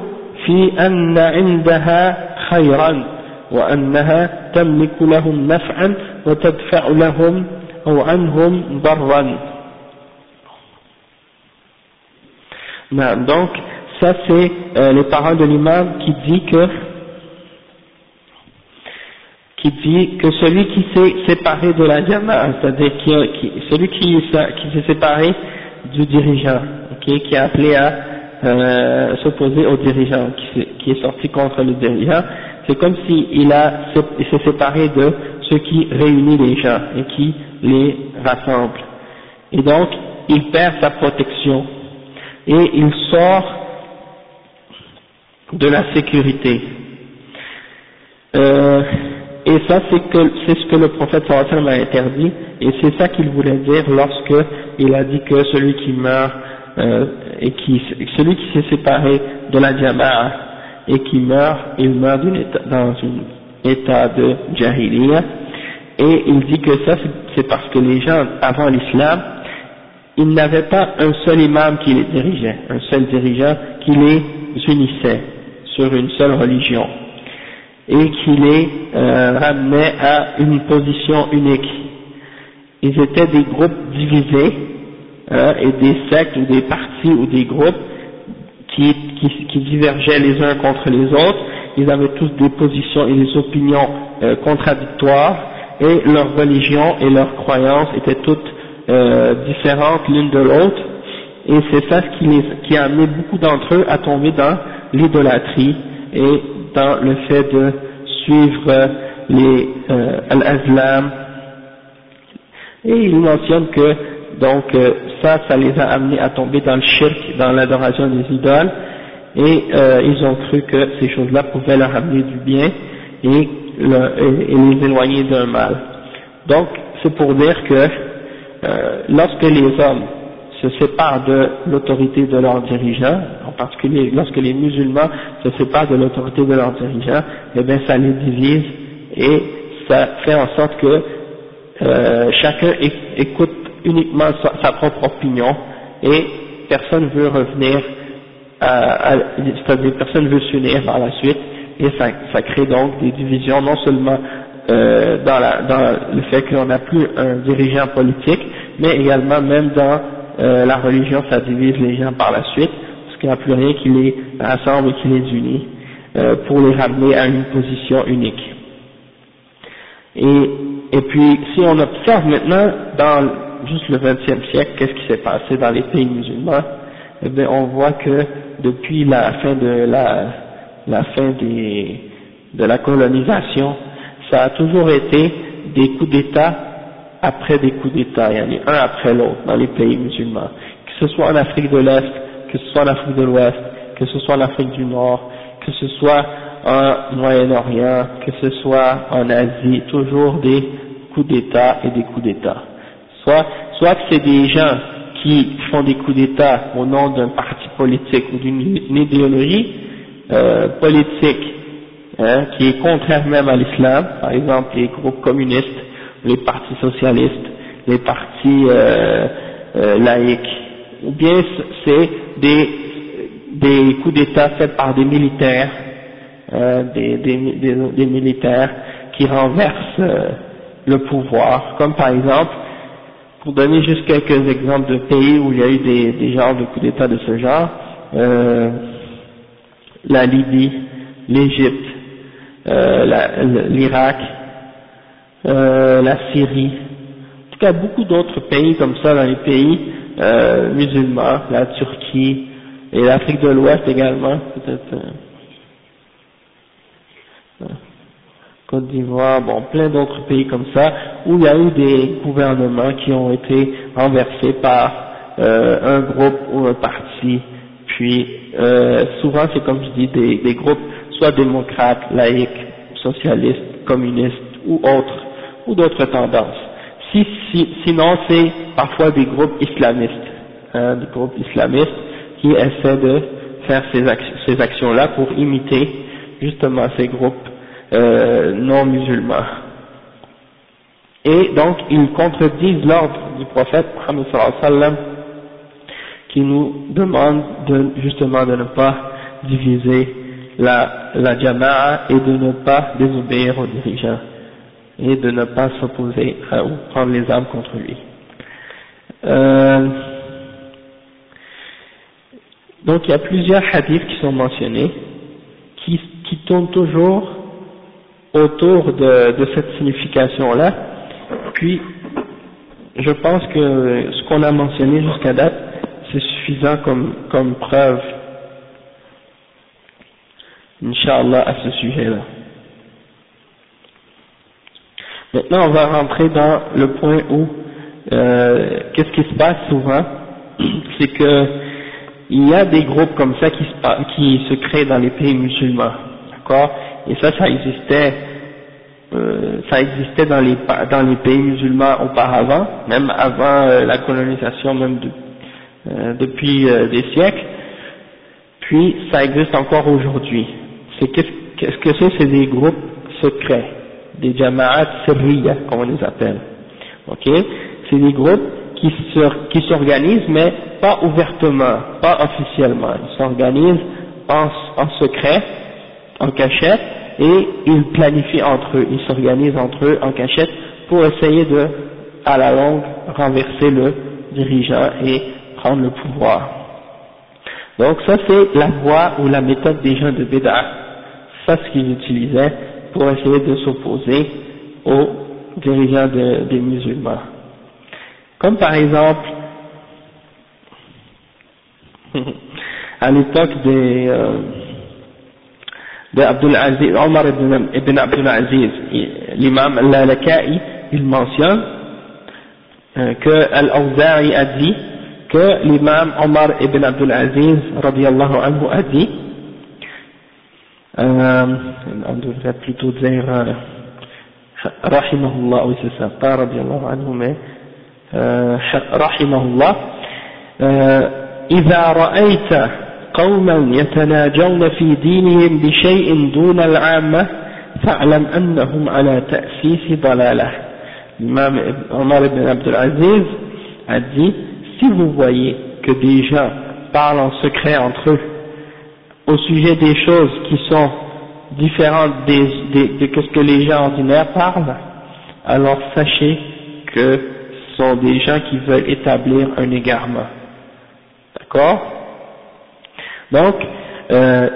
في أن عندها خيرا. وأنها تملك لهم نفعا وتدفع لهم أو عنهم ضرا donc ça c'est euh, les paroles de l'imam qui dit que qui dit que celui qui s'est séparé de la jama'a, c'est-à-dire qui, celui qui, qui s'est séparé du dirigeant, okay, qui a appelé à euh, s'opposer au dirigeant, qui, qui, est sorti contre le dirigeant, c'est comme s'il il s'est séparé de ce qui réunit les gens et qui les rassemble. Et donc, il perd sa protection et il sort de la sécurité. Euh, et ça, c'est ce que le prophète sallallahu a interdit, et c'est ça qu'il voulait dire lorsque il a dit que celui qui meurt euh, et qui celui qui s'est séparé de la jama'a et qui meurt, il meurt dans un état de jahiliya. Et il dit que ça, c'est parce que les gens avant l'islam, ils n'avaient pas un seul imam qui les dirigeait, un seul dirigeant qui les unissait sur une seule religion et qui les euh, ramenait à une position unique. Ils étaient des groupes divisés euh, et des sectes ou des partis ou des groupes qui, qui, qui, divergeaient les uns contre les autres. Ils avaient tous des positions et des opinions euh, contradictoires et leur religion et leurs croyances étaient toutes euh, différentes l'une de l'autre. Et c'est ça qui, les, qui a amené beaucoup d'entre eux à tomber dans l'idolâtrie et dans le fait de suivre les euh, al Et il mentionne que donc euh, ça, ça les a amenés à tomber dans le shirk, dans l'adoration des idoles, et euh, ils ont cru que ces choses-là pouvaient leur amener du bien et, les éloigner d'un mal. Donc c'est pour dire que lorsque les hommes se séparent de l'autorité de leurs dirigeants, en particulier lorsque les musulmans se séparent de l'autorité de leurs dirigeants, eh bien ça les divise et ça fait en sorte que euh, chacun écoute uniquement sa, propre opinion et personne veut revenir, c'est-à-dire personne veut s'unir par la suite et ça, ça, crée donc des divisions non seulement euh, dans, la, dans le fait qu'on n'a plus un dirigeant politique, mais également même dans euh, la religion, ça divise les gens par la suite, parce qu'il n'y a plus rien qui les rassemble et qui les unit, euh, pour les ramener à une position unique. Et, et puis, si on observe maintenant, dans juste le XXe siècle, qu'est-ce qui s'est passé dans les pays musulmans, eh bien, on voit que depuis la fin de la, fin de la colonisation, ça a toujours été des coups d'État après des coups d'État, il y en a un après l'autre dans les pays musulmans, que ce soit en Afrique de l'Est, que ce soit en Afrique de l'Ouest, que ce soit en Afrique du Nord, que ce soit en Moyen-Orient, que ce soit en Asie, toujours des coups d'État et des coups d'État. Soit, soit que c'est des gens qui font des coups d'État au nom d'un parti politique ou d'une idéologie euh, politique hein, qui est contraire même à l'islam, par exemple les groupes communistes, les partis socialistes, les partis euh, euh, laïcs, ou bien c'est des, des coups d'État faits par des militaires, euh, des, des, des, militaires qui renversent euh, le pouvoir, comme par exemple, pour donner juste quelques exemples de pays où il y a eu des, des genres de coups d'État de ce genre, euh, la Libye, l'Égypte, l'Irak, euh, la Syrie, en tout cas beaucoup d'autres pays comme ça dans les pays euh, musulmans, la Turquie et l'Afrique de l'Ouest également, peut-être euh, Côte d'Ivoire, bon, plein d'autres pays comme ça, où il y a eu des gouvernements qui ont été renversés par un groupe ou un parti, puis euh, souvent c'est comme je dis des, groupes soit démocrates, laïcs, socialistes, communistes ou autres, ou d'autres tendances. Si, si, sinon c'est parfois des groupes islamistes, hein, des groupes islamistes qui essaient de faire ces actions-là pour imiter justement ces groupes euh, non musulmans. Et donc ils contredisent l'ordre du prophète Muhammad sallam qui nous demande de, justement de ne pas diviser la, la jama'a et de ne pas désobéir aux dirigeants et de ne pas s'opposer ou prendre les armes contre lui. Euh, donc il y a plusieurs hadiths qui sont mentionnés qui, qui tournent toujours autour de, de cette signification-là. Puis je pense que ce qu'on a mentionné jusqu'à date, c'est suffisant comme, comme preuve, Inch'Allah, à ce sujet-là. Maintenant, on va rentrer dans le point où, euh, qu'est-ce qui se passe souvent, c'est que il y a des groupes comme ça qui se, qui se créent dans les pays musulmans, d'accord? Et ça, ça existait, euh, ça existait dans les pays musulmans auparavant, même avant euh, la colonisation, même euh, depuis euh, des siècles. Puis ça existe encore aujourd'hui. C'est qu'est-ce que c'est? C'est des groupes secrets des jama'at sirriya, comme on les appelle. Ok? C'est des groupes qui s'organisent, mais pas ouvertement, pas officiellement. Ils s'organisent en, en secret, en cachette, et ils planifient entre eux, ils s'organisent entre eux en cachette pour essayer de, à la longue, renverser le dirigeant et prendre le pouvoir. Donc ça c'est la voie ou la méthode des gens de Béda. Ça ce qu'ils utilisaient pour essayer de s'opposer aux dirigeants des musulmans. Comme par exemple, à l'époque des, euh, de Abdul Aziz, Omar ibn, ibn Abdul Aziz, l'imam al-Laka'i, il mentionne euh, que Al-Awza'i a dit que l'imam Omar ibn Abdul Aziz, radiallahu anhu, a dit euh, on devrait plutôt dire euh, rahimahullah, oui c'est ça, pas radiallahu anhu, mais euh, rahimahullah, euh, إذا رأيت قوما يتناجون في دينهم بشيء دون العامة فاعلم أنهم على تأسيس ضلالة L'imam Omar ibn Abdul Aziz a dit, si vous voyez que des gens parlent en secret entre eux au sujet des choses qui sont différentes des, de ce que les gens ordinaires parlent, alors sachez que ce sont des gens qui veulent établir un égarement. D'accord Donc, euh,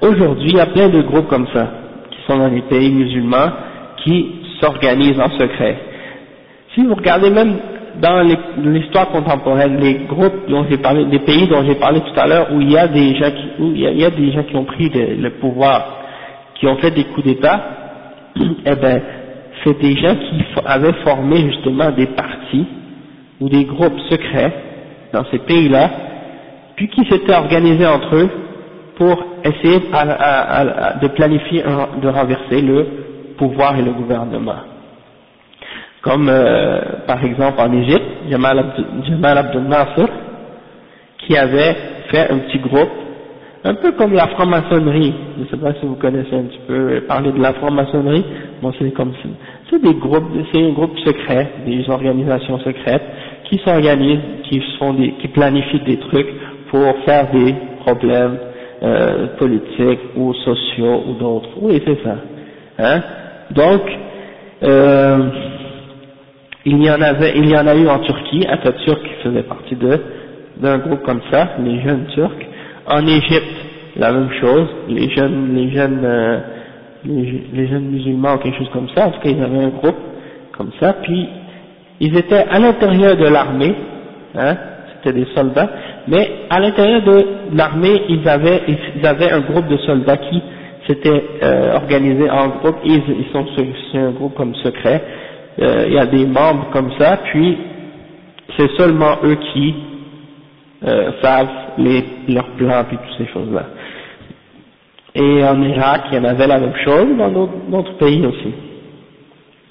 aujourd'hui, il y a plein de groupes comme ça, qui sont dans les pays musulmans, qui s'organisent en secret. Si vous regardez même dans l'histoire contemporaine, les groupes dont j'ai parlé, les pays dont j'ai parlé tout à l'heure, où il y a des gens qui, où il y a, des gens qui ont pris le, pouvoir, qui ont fait des coups d'État, eh ben, c'est des gens qui avaient formé justement des partis ou des groupes secrets dans ces pays-là, puis qui s'étaient organisés entre eux pour essayer de planifier, de renverser le pouvoir et le gouvernement? Comme euh, par exemple en Égypte, Jamal, Abdel, Nasser, qui avait fait un petit groupe, un peu comme la franc-maçonnerie, je ne sais pas si vous connaissez un petit peu, parler de la franc-maçonnerie, bon c'est comme ça, c'est des groupes, c'est un groupe secret, des organisations secrètes, qui s'organisent, qui qui planifient des trucs pour faire des problèmes euh, politiques ou sociaux ou d'autres. Oui, c'est ça. Hein Donc, euh, il y en avait, il y en a eu en Turquie, Atatürk faisait partie d'un groupe comme ça, les jeunes turcs. En Égypte, la même chose, les jeunes, les jeunes, euh, les, jeunes musulmans ou quelque chose comme ça. En tout cas, ils avaient un groupe comme ça. Puis ils étaient à l'intérieur de l'armée, hein, c'était des soldats, mais à l'intérieur de l'armée, ils avaient, ils avaient un groupe de soldats qui s'étaient euh, organisés en groupe. Ils, sont c'est un groupe comme secret euh, il y a des membres comme ça, puis c'est seulement eux qui euh, savent les, leurs plans et toutes ces choses-là. Et en Irak, il y en avait la même chose, dans d'autres pays aussi.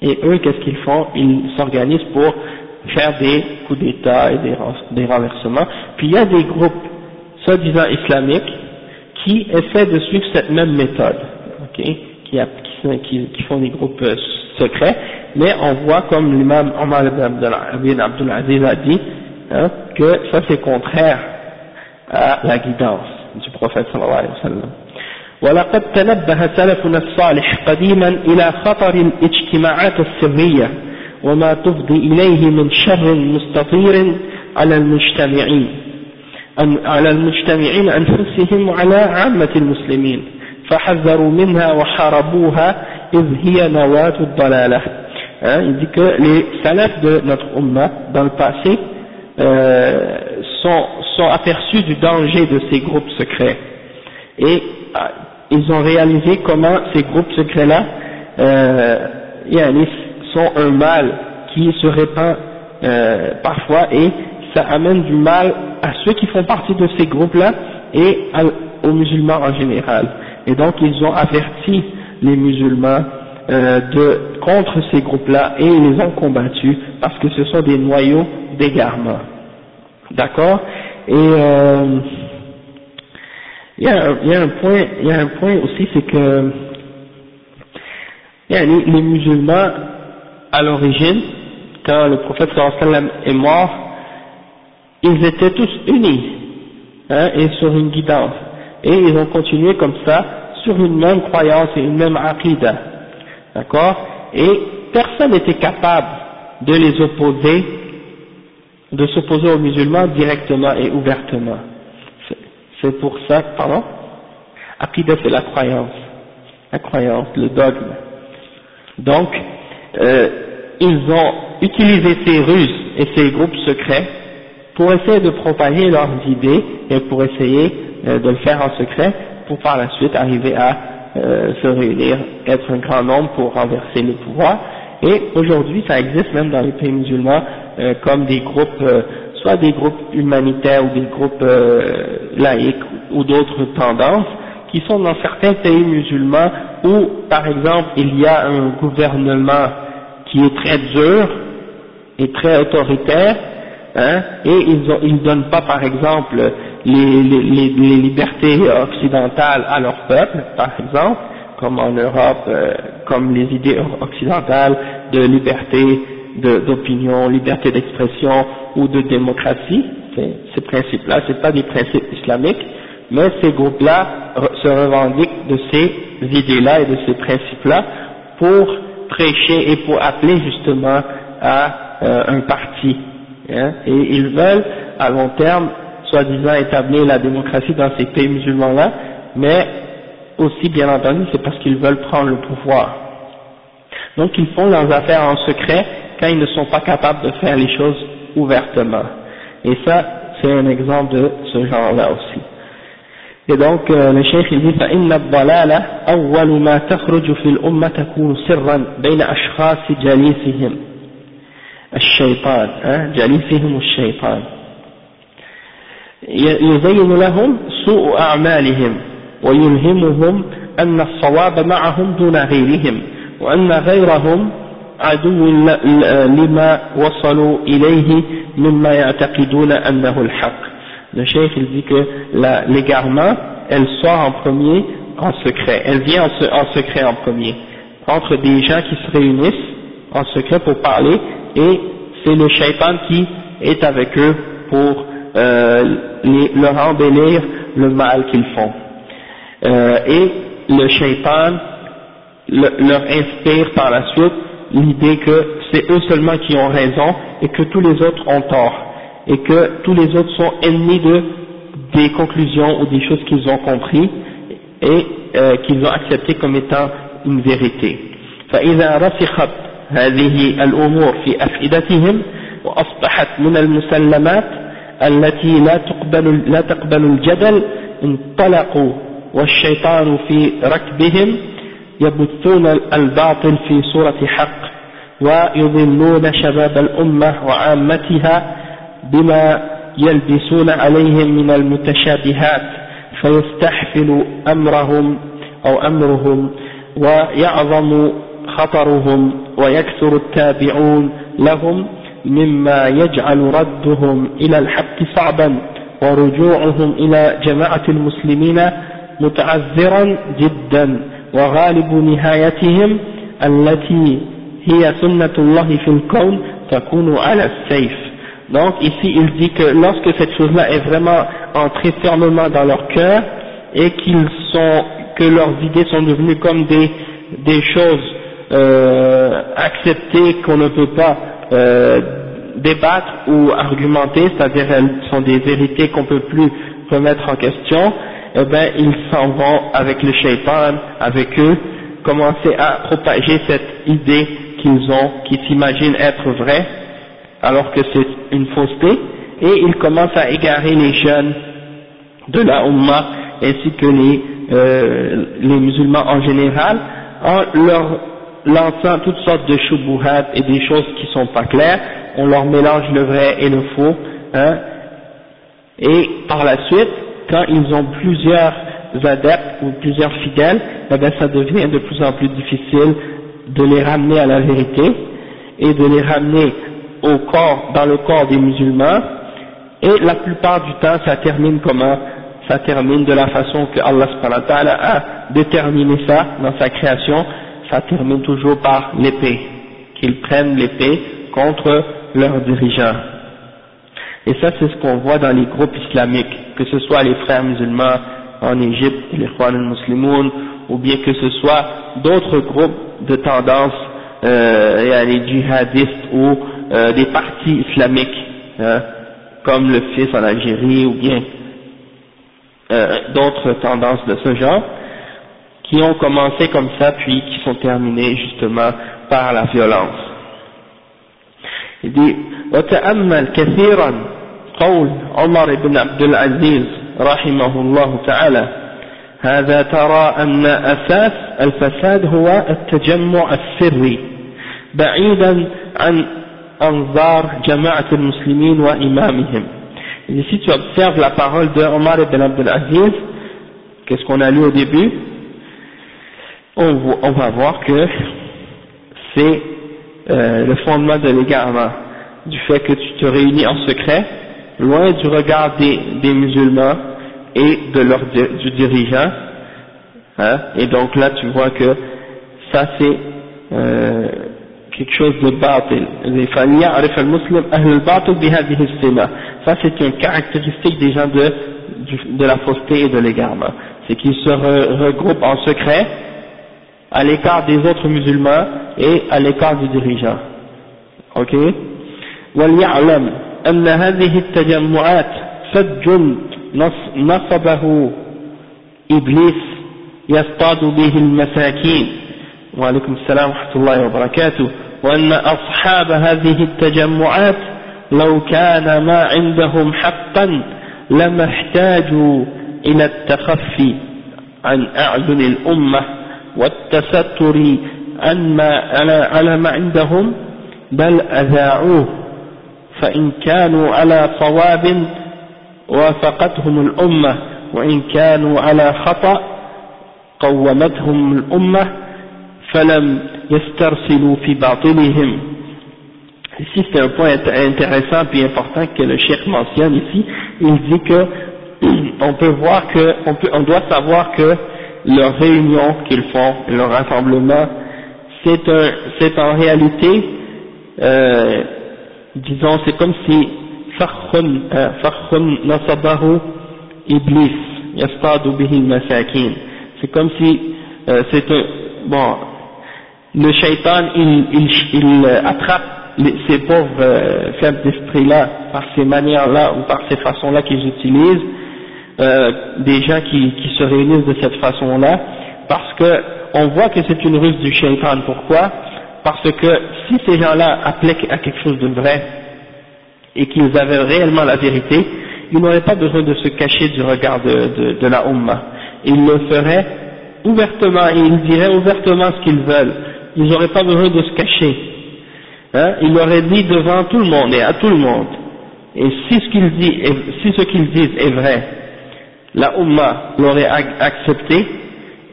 Et eux, qu'est-ce qu'ils font? Ils s'organisent pour faire des coups d'État et des, des renversements. Puis il y a des groupes, soi-disant islamiques, qui essaient de suivre cette même méthode, ok, qui, qui, qui, font des groupes euh, secrets, mais on voit comme l'imam Omar ibn Abdul a dit, hein, que ça c'est contraire à la guidance du prophète sallallahu alayhi wa sallam. ولقد تنبه سلفنا الصالح قديما إلى خطر الاجتماعات السرية وما تفضي إليه من شر مستطير على المجتمعين على المجتمعين أنفسهم وعلى عامة المسلمين فحذروا منها وحاربوها إذ هي نواة الضلالة hein, il dit que les salafs de notre umma dans le passé euh, sont, sont aperçus du danger de ces groupes secrets et euh, ils ont réalisé comment ces groupes secrets-là euh, sont un mal qui se répand euh, parfois et ça amène du mal à ceux qui font partie de ces groupes-là et aux musulmans en général. Et donc ils ont averti les musulmans euh, de, contre ces groupes-là et ils les ont combattus parce que ce sont des noyaux d'égarement. D'accord? Et euh, il y, a, un point, aussi, c'est que les musulmans à l'origine, quand le prophète sallam est mort, ils étaient tous unis hein, et sur une guidance. Et ils ont continué comme ça sur une même croyance et une même aqidah. D'accord? Et personne n'était capable de les opposer, de s'opposer aux musulmans directement et ouvertement. C'est pour ça, pardon? Aqidah c'est la croyance, la croyance, le dogme. Donc, euh, ils ont utilisé ces ruses et ces groupes secrets pour essayer de propager leurs idées et pour essayer euh, de le faire en secret pour par la suite arriver à euh, se réunir, être un grand nombre pour renverser le pouvoir. Et aujourd'hui, ça existe même dans les pays musulmans euh, comme des groupes, soit des groupes humanitaires ou des groupes laïcs ou d'autres tendances qui sont dans certains pays musulmans où, par exemple, il y a un gouvernement qui est très dur et très autoritaire, hein, et ils ne donnent pas, par exemple, les, libertés occidentales à leur peuple, par exemple, comme en Europe, euh, comme les idées occidentales de liberté d'opinion, liberté d'expression ou de démocratie, ces principes-là, ce pas des principes islamiques, mais ces groupes-là se revendiquent de ces idées-là et de ces principes-là pour prêcher et pour appeler justement à euh, un parti. Hein, et ils veulent à long terme, soi-disant, établir la démocratie dans ces pays musulmans-là, mais aussi, bien entendu, c'est parce qu'ils veulent prendre le pouvoir. Donc ils font leurs affaires en secret quand ils ne sont pas capables de faire les choses ouvertement. Et ça, c'est un exemple de ce genre-là aussi. Et donc euh, le cheikh il dit فإن الضلالة أول ما تخرج في الأمة تكون سرا بين أشخاص جليسهم. الشيطان جليسهم الشيطان. يزين لهم سوء أعمالهم ويلهمهم أن الصواب معهم دون غيرهم وأن غيرهم عدو لما وصلوا إليه مما يعتقدون أنه الحق. Le cheikh il dit que l'égarement, elle sort en premier en secret, elle vient en, secret en premier, entre des gens qui se réunissent en secret pour parler, et c'est le shaitan qui est avec eux pour euh, leur embellir le mal qu'ils font. Euh, et le shaitan leur inspire par la suite l'idée que c'est eux seulement qui ont raison et que tous les autres ont tort et que tous les autres sont ennemis de des conclusions ou des choses qu'ils ont compris et euh, qu'ils ont accepté comme étant une vérité. فإذا رسخت هذه الأمور في أفئدتهم وأصبحت من المسلمات التي لا تقبل لا تقبل الجدل انطلقوا والشيطان في ركبهم يبثون الباطل في صورة حق ويضلون شباب الأمة وعامتها بما يلبسون عليهم من المتشابهات فيستحفل أمرهم أو أمرهم ويعظم خطرهم ويكثر التابعون لهم مما يجعل ردهم إلى الحق صعبا ورجوعهم إلى جماعة المسلمين متعذرا جدا وغالب نهايتهم التي هي سنة الله في الكون تكون على السيف. Donc ici il dit que lorsque cette chose-là est vraiment entrée fermement dans leur cœur et que leurs idées sont devenues comme des, des choses euh, acceptées qu'on ne peut pas euh, débattre ou argumenter, c'est-à-dire elles sont des vérités qu'on ne peut plus remettre en question, eh bien ils s'en vont avec le shaitan, avec eux, commencer à propager cette idée qu'ils ont, qu'ils s'imaginent être vraie, alors que c'est une fausseté, et ils commencent à égarer les jeunes de la Ummah ainsi que les, euh, les musulmans en général en leur lançant toutes sortes de shubuhat et des choses qui sont pas claires, on leur mélange le vrai et le faux, hein, et par la suite, quand ils ont plusieurs adeptes ou plusieurs fidèles, eh ça devient de plus en plus difficile de les ramener à la vérité et de les ramener au corps, dans le corps des musulmans, et la plupart du temps ça termine comment? Ça termine de la façon que Allah a déterminé ça dans sa création, ça termine toujours par l'épée, qu'ils prennent l'épée contre leurs dirigeants. Et ça c'est ce qu'on voit dans les groupes islamiques, que ce soit les frères musulmans en Égypte, les Khwan al-Muslimoun, ou bien que ce soit d'autres groupes de tendance, euh, les djihadistes ou euh, des partis islamiques, hein, comme le FIS en Algérie ou bien euh, d'autres tendances de ce genre, qui ont commencé comme ça puis qui sont terminées justement par la violence. Il dit وتأمل كثيرا قول عمر بن عبد العزيز رحمه الله تعالى هذا ترى أن أساس الفساد هو التجمع السري بعيدا عن anzar jama'at al-muslimin wa imamihim. Et ici tu observes la parole de Omar ibn Abdul Aziz, qu'est-ce qu'on a lu au début, on, va voir que c'est euh, le fondement de l'égarement, du fait que tu te réunis en secret, loin du regard des, musulmans et de leur, du dirigeant, hein. et donc là tu vois que ça c'est euh, quelque chose de batil. Ça c'est une caractéristique des gens de, de la fausseté et de l'égarement. C'est qu'ils se regroupent en secret, à l'écart des autres musulmans et à l'écart du dirigeant. Ok وليعلم أن هذه التجمعات فج نصبه إبليس يصطاد به المساكين وعليكم السلام ورحمة الله وبركاته. وأن أصحاب هذه التجمعات لو كان ما عندهم حقا لما احتاجوا إلى التخفي عن أعين الأمة والتستر عن ما على ما عندهم بل أذاعوه فإن كانوا على صواب وافقتهم الأمة وإن كانوا على خطأ قومتهم الأمة فلم يسترسلوا في باطلهم Ici c'est un point intéressant et important que le cheikh mentionne ici. Il dit que on peut voir que on, peut, on doit savoir que leur réunion qu'ils font, leur rassemblement, c'est un, c'est en réalité, euh, disons, c'est comme si fakhun, euh, fakhun nasabahu iblis, yastadu bihi masakin. C'est comme si, euh, c'est un, bon, le shaitan, il, il, il attrape les, ces pauvres euh, faibles d'esprit-là par ces manières-là ou par ces façons-là qu'ils utilisent, euh, des gens qui, qui, se réunissent de cette façon-là, parce que on voit que c'est une ruse du shaitan. Pourquoi? Parce que si ces gens-là appelaient à quelque chose de vrai et qu'ils avaient réellement la vérité, ils n'auraient pas besoin de se cacher du regard de, de, de la Ummah. Ils le feraient ouvertement et ils diraient ouvertement ce qu'ils veulent. Ils n'auraient pas besoin de se cacher. Hein? Ils l'auraient dit devant tout le monde et à tout le monde. et si ce qu'ils disent, si ce qu'ils disent est vrai, la Ummah l'aurait accepté,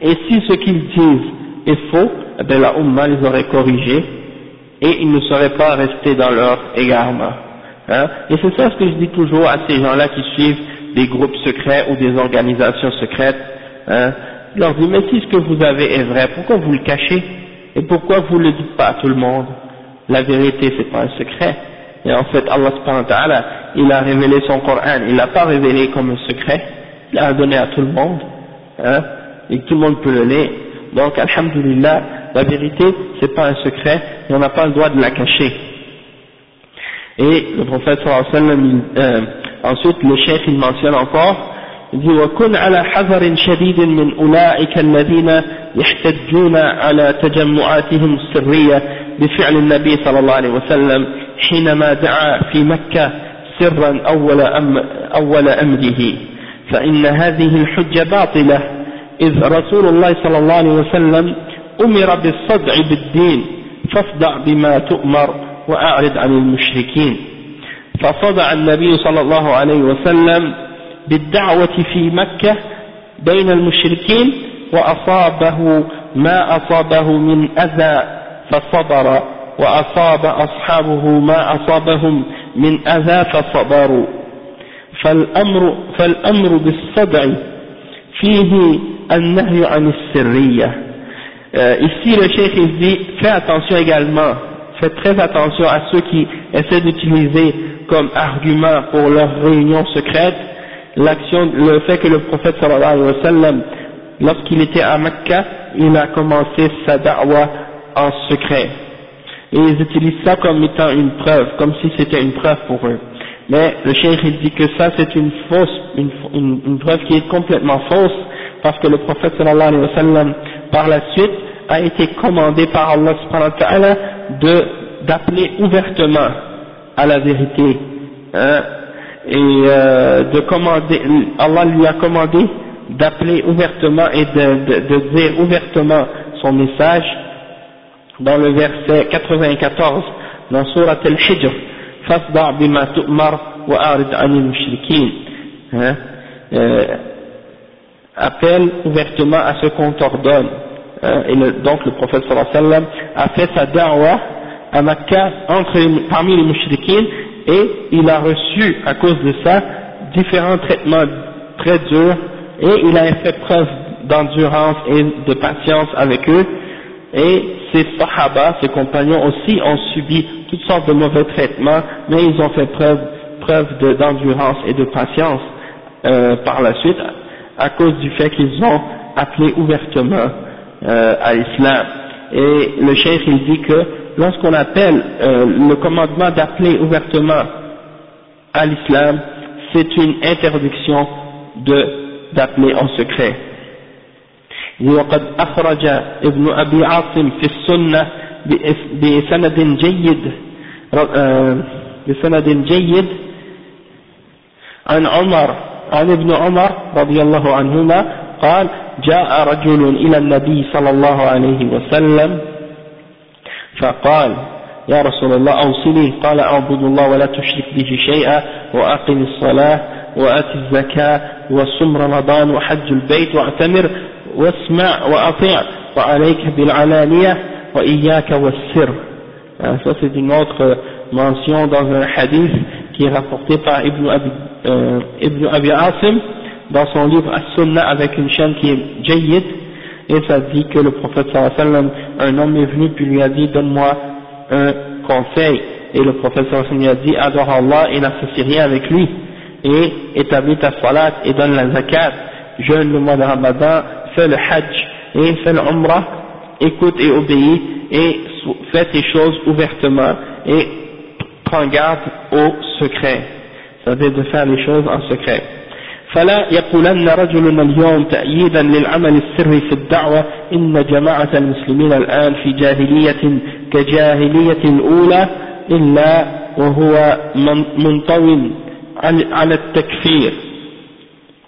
et si ce qu'ils disent est faux, eh bien la Ummah les aurait corrigés, et ils ne seraient pas restés dans leur égarement. Hein? Et c'est ça ce que je dis toujours à ces gens-là qui suivent des groupes secrets ou des organisations secrètes. Hein? Je leur dis, mais si ce que vous avez est vrai, pourquoi vous le cachez? Et pourquoi vous ne le dites pas à tout le monde? La vérité, c'est pas un secret. Et en fait, Allah subhanahu wa ta'ala, il a révélé son Coran, il l'a pas révélé comme un secret, il l'a donné à tout le monde, hein, et tout le monde peut le lire. Donc, alhamdulillah, la vérité, c'est pas un secret, et on n'a pas le droit de la cacher. Et le prophète sallallahu alayhi wa sallam, euh, ensuite le chef il mentionne encore, وكن على حذر شديد من أولئك الذين يحتجون على تجمعاتهم السرية بفعل النبي صلى الله عليه وسلم حينما دعا في مكة سرا أول, أم أول أمره. فإن هذه الحجة باطلة إذ رسول الله صلى الله عليه وسلم أمر بالصدع بالدين فاصدع بما تؤمر وأعرض عن المشركين. فصدع النبي صلى الله عليه وسلم بالدعوة في مكة بين المشركين وأصابه ما أصابه من أذى فصبر وأصاب أصحابه ما أصابهم من أذى فصبروا فالأمر, فالأمر بالصدع فيه النهي عن السرية euh, ici le cheikh il dit fais attention également faites très attention à ceux qui essaient d'utiliser comme argument pour leur réunion secrète l'action, le fait que le prophète sallallahu alayhi wa sallam lorsqu'il était à Mecca il a commencé sa da'wah en secret et ils utilisent ça comme étant une preuve, comme si c'était une preuve pour eux. Mais le cheikh dit que ça c'est une fausse, une, preuve qui est complètement fausse, parce que le prophète sallallahu alayhi wa sallam, par la suite, a été commandé par Allah subhanahu wa ta'ala d'appeler ouvertement à la vérité, hein, et euh, de commander, Allah lui a commandé d'appeler ouvertement et de, dire ouvertement son message, dans le verset 94 dans Surat Al-Hijr. Arid anil mushrikin. Hein, euh, appelle ouvertement à ce qu'on t'ordonne. Hein, et donc le prophète sallallahu alayhi wa sallam a fait sa da'wah à Makkah entre, parmi les mushrikin et il a reçu à cause de ça différents traitements très durs et il a fait preuve d'endurance et de patience avec eux et ces sahaba, ces compagnons aussi ont subi toutes sortes de mauvais traitements, mais ils ont fait preuve, preuve d'endurance et de patience euh, par la suite, à cause du fait qu'ils ont appelé ouvertement euh, à l'islam. Et le cheikh il dit que lorsqu'on appelle euh, le commandement d'appeler ouvertement à l'islam, c'est une interdiction d'appeler en secret. وقد أخرج ابن أبي عاصم في السنة بسند جيد آه، بسند جيد عن عمر عن ابن عمر رضي الله عنهما قال جاء رجل إلى النبي صلى الله عليه وسلم فقال يا رسول الله أوصني. قال أعبد الله ولا تشرك به شيئا وأقم الصلاة وآتي الزكاة وصم رمضان وحج البيت واعتمر واسمع وأطيع وعليك بالعلانية وإياك والسر. Ça c'est une autre mention dans un hadith qui est rapporté par Ibn Abi, euh, Ibn Abi Asim dans son livre As-Sunnah avec une chaîne qui est Jayyid. Et ça dit que le prophète sallam un homme est venu puis lui a dit donne-moi un conseil et le prophète sallam lui a dit adore Allah et n'associe rien avec lui et établis ta salat et donne la zakat jeûne le mois de Ramadan fais le hajj et fais le umrah, écoute et obéis et fais tes choses ouvertement et prends garde au secret. C'est-à-dire de faire les choses en secret. فلا يقولن رجل اليوم تأييدا للعمل السري في الدعوة إن جماعة المسلمين الآن في جاهلية كجاهلية الأولى إلا وهو منطوي على التكفير.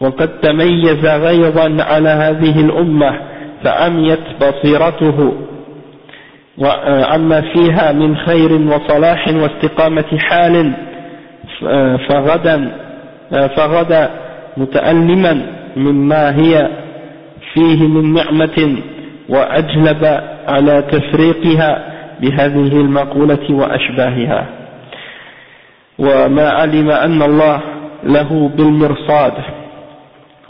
وقد تميز غيظا على هذه الأمة فعميت بصيرته. وعما فيها من خير وصلاح واستقامة حال فغدا فغدا متألما مما هي فيه من نعمة وأجلب على تفريقها بهذه المقولة وأشباهها. وما علم أن الله له بالمرصاد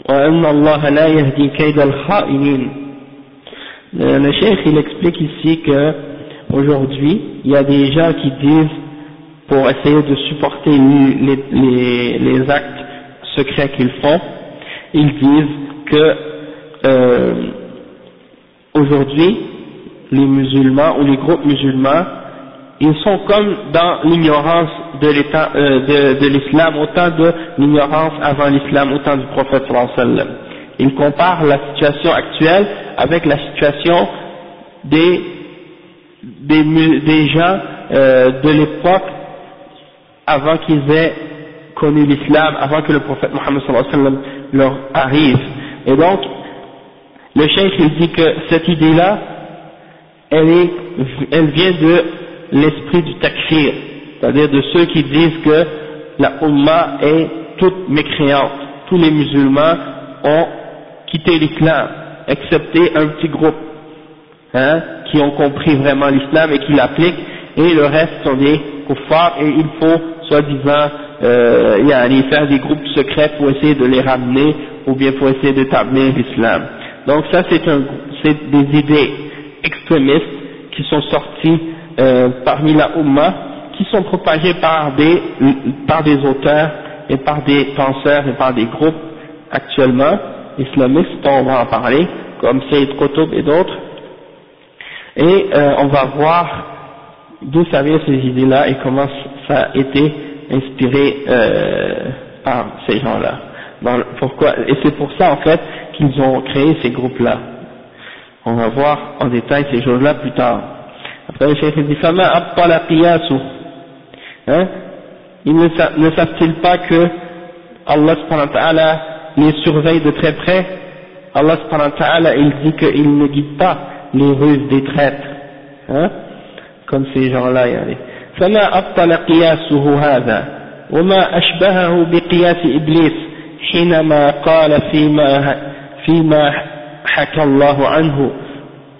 وأن الله لا يهدي كيد الخائنين. Le cheikh il explique ici que aujourd'hui il y a des gens qui disent pour essayer de supporter les, les, les actes secrets qu'ils font ils disent que euh, aujourd'hui les musulmans ou les groupes musulmans ils sont comme dans l'ignorance de l'état euh, de, de l'islam autant de l'ignorance avant l'islam autant du prophète sallallahu ils comparent la situation actuelle avec la situation des gens euh, de l'époque avant qu'ils aient connu l'islam, avant que le prophète Mohammed leur arrive. Et donc, le cheikh il dit que cette idée-là, elle, elle vient de l'esprit du takfir, c'est-à-dire de ceux qui disent que la Ummah est toute mécréante. Tous les musulmans ont quitté l'islam, excepté un petit groupe hein, qui ont compris vraiment l'islam et qui l'appliquent, et le reste sont des kuffars, et il faut, soi-disant, euh, aller faire des groupes secrets pour essayer de les ramener, ou bien pour essayer d'établir l'islam. Donc ça c'est des idées extrémistes qui sont sorties euh, parmi la Ummah, qui sont propagées par des, par des auteurs et par des penseurs et par des groupes actuellement islamistes, on va en parler, comme Sayyid Qutb et d'autres, et euh, on va voir d'où ça ces idées-là et comment ça a été inspiré euh, par ces gens-là? Pourquoi? Et c'est pour ça en fait qu'ils ont créé ces groupes-là. On va voir en détail ces choses-là plus tard. Après le chef dit Fama Qiyasu. Hein? Ils ne, savent-ils pas que Allah subhanahu wa ta'ala les surveille de très près? Allah subhanahu wa ta'ala il dit qu'il ne guide pas les ruses des traîtres. Hein? Comme ces gens-là. يعني. فما أبطل قياسه هذا وما أشبهه بقياس إبليس حينما قال فيما فيما حكى الله عنه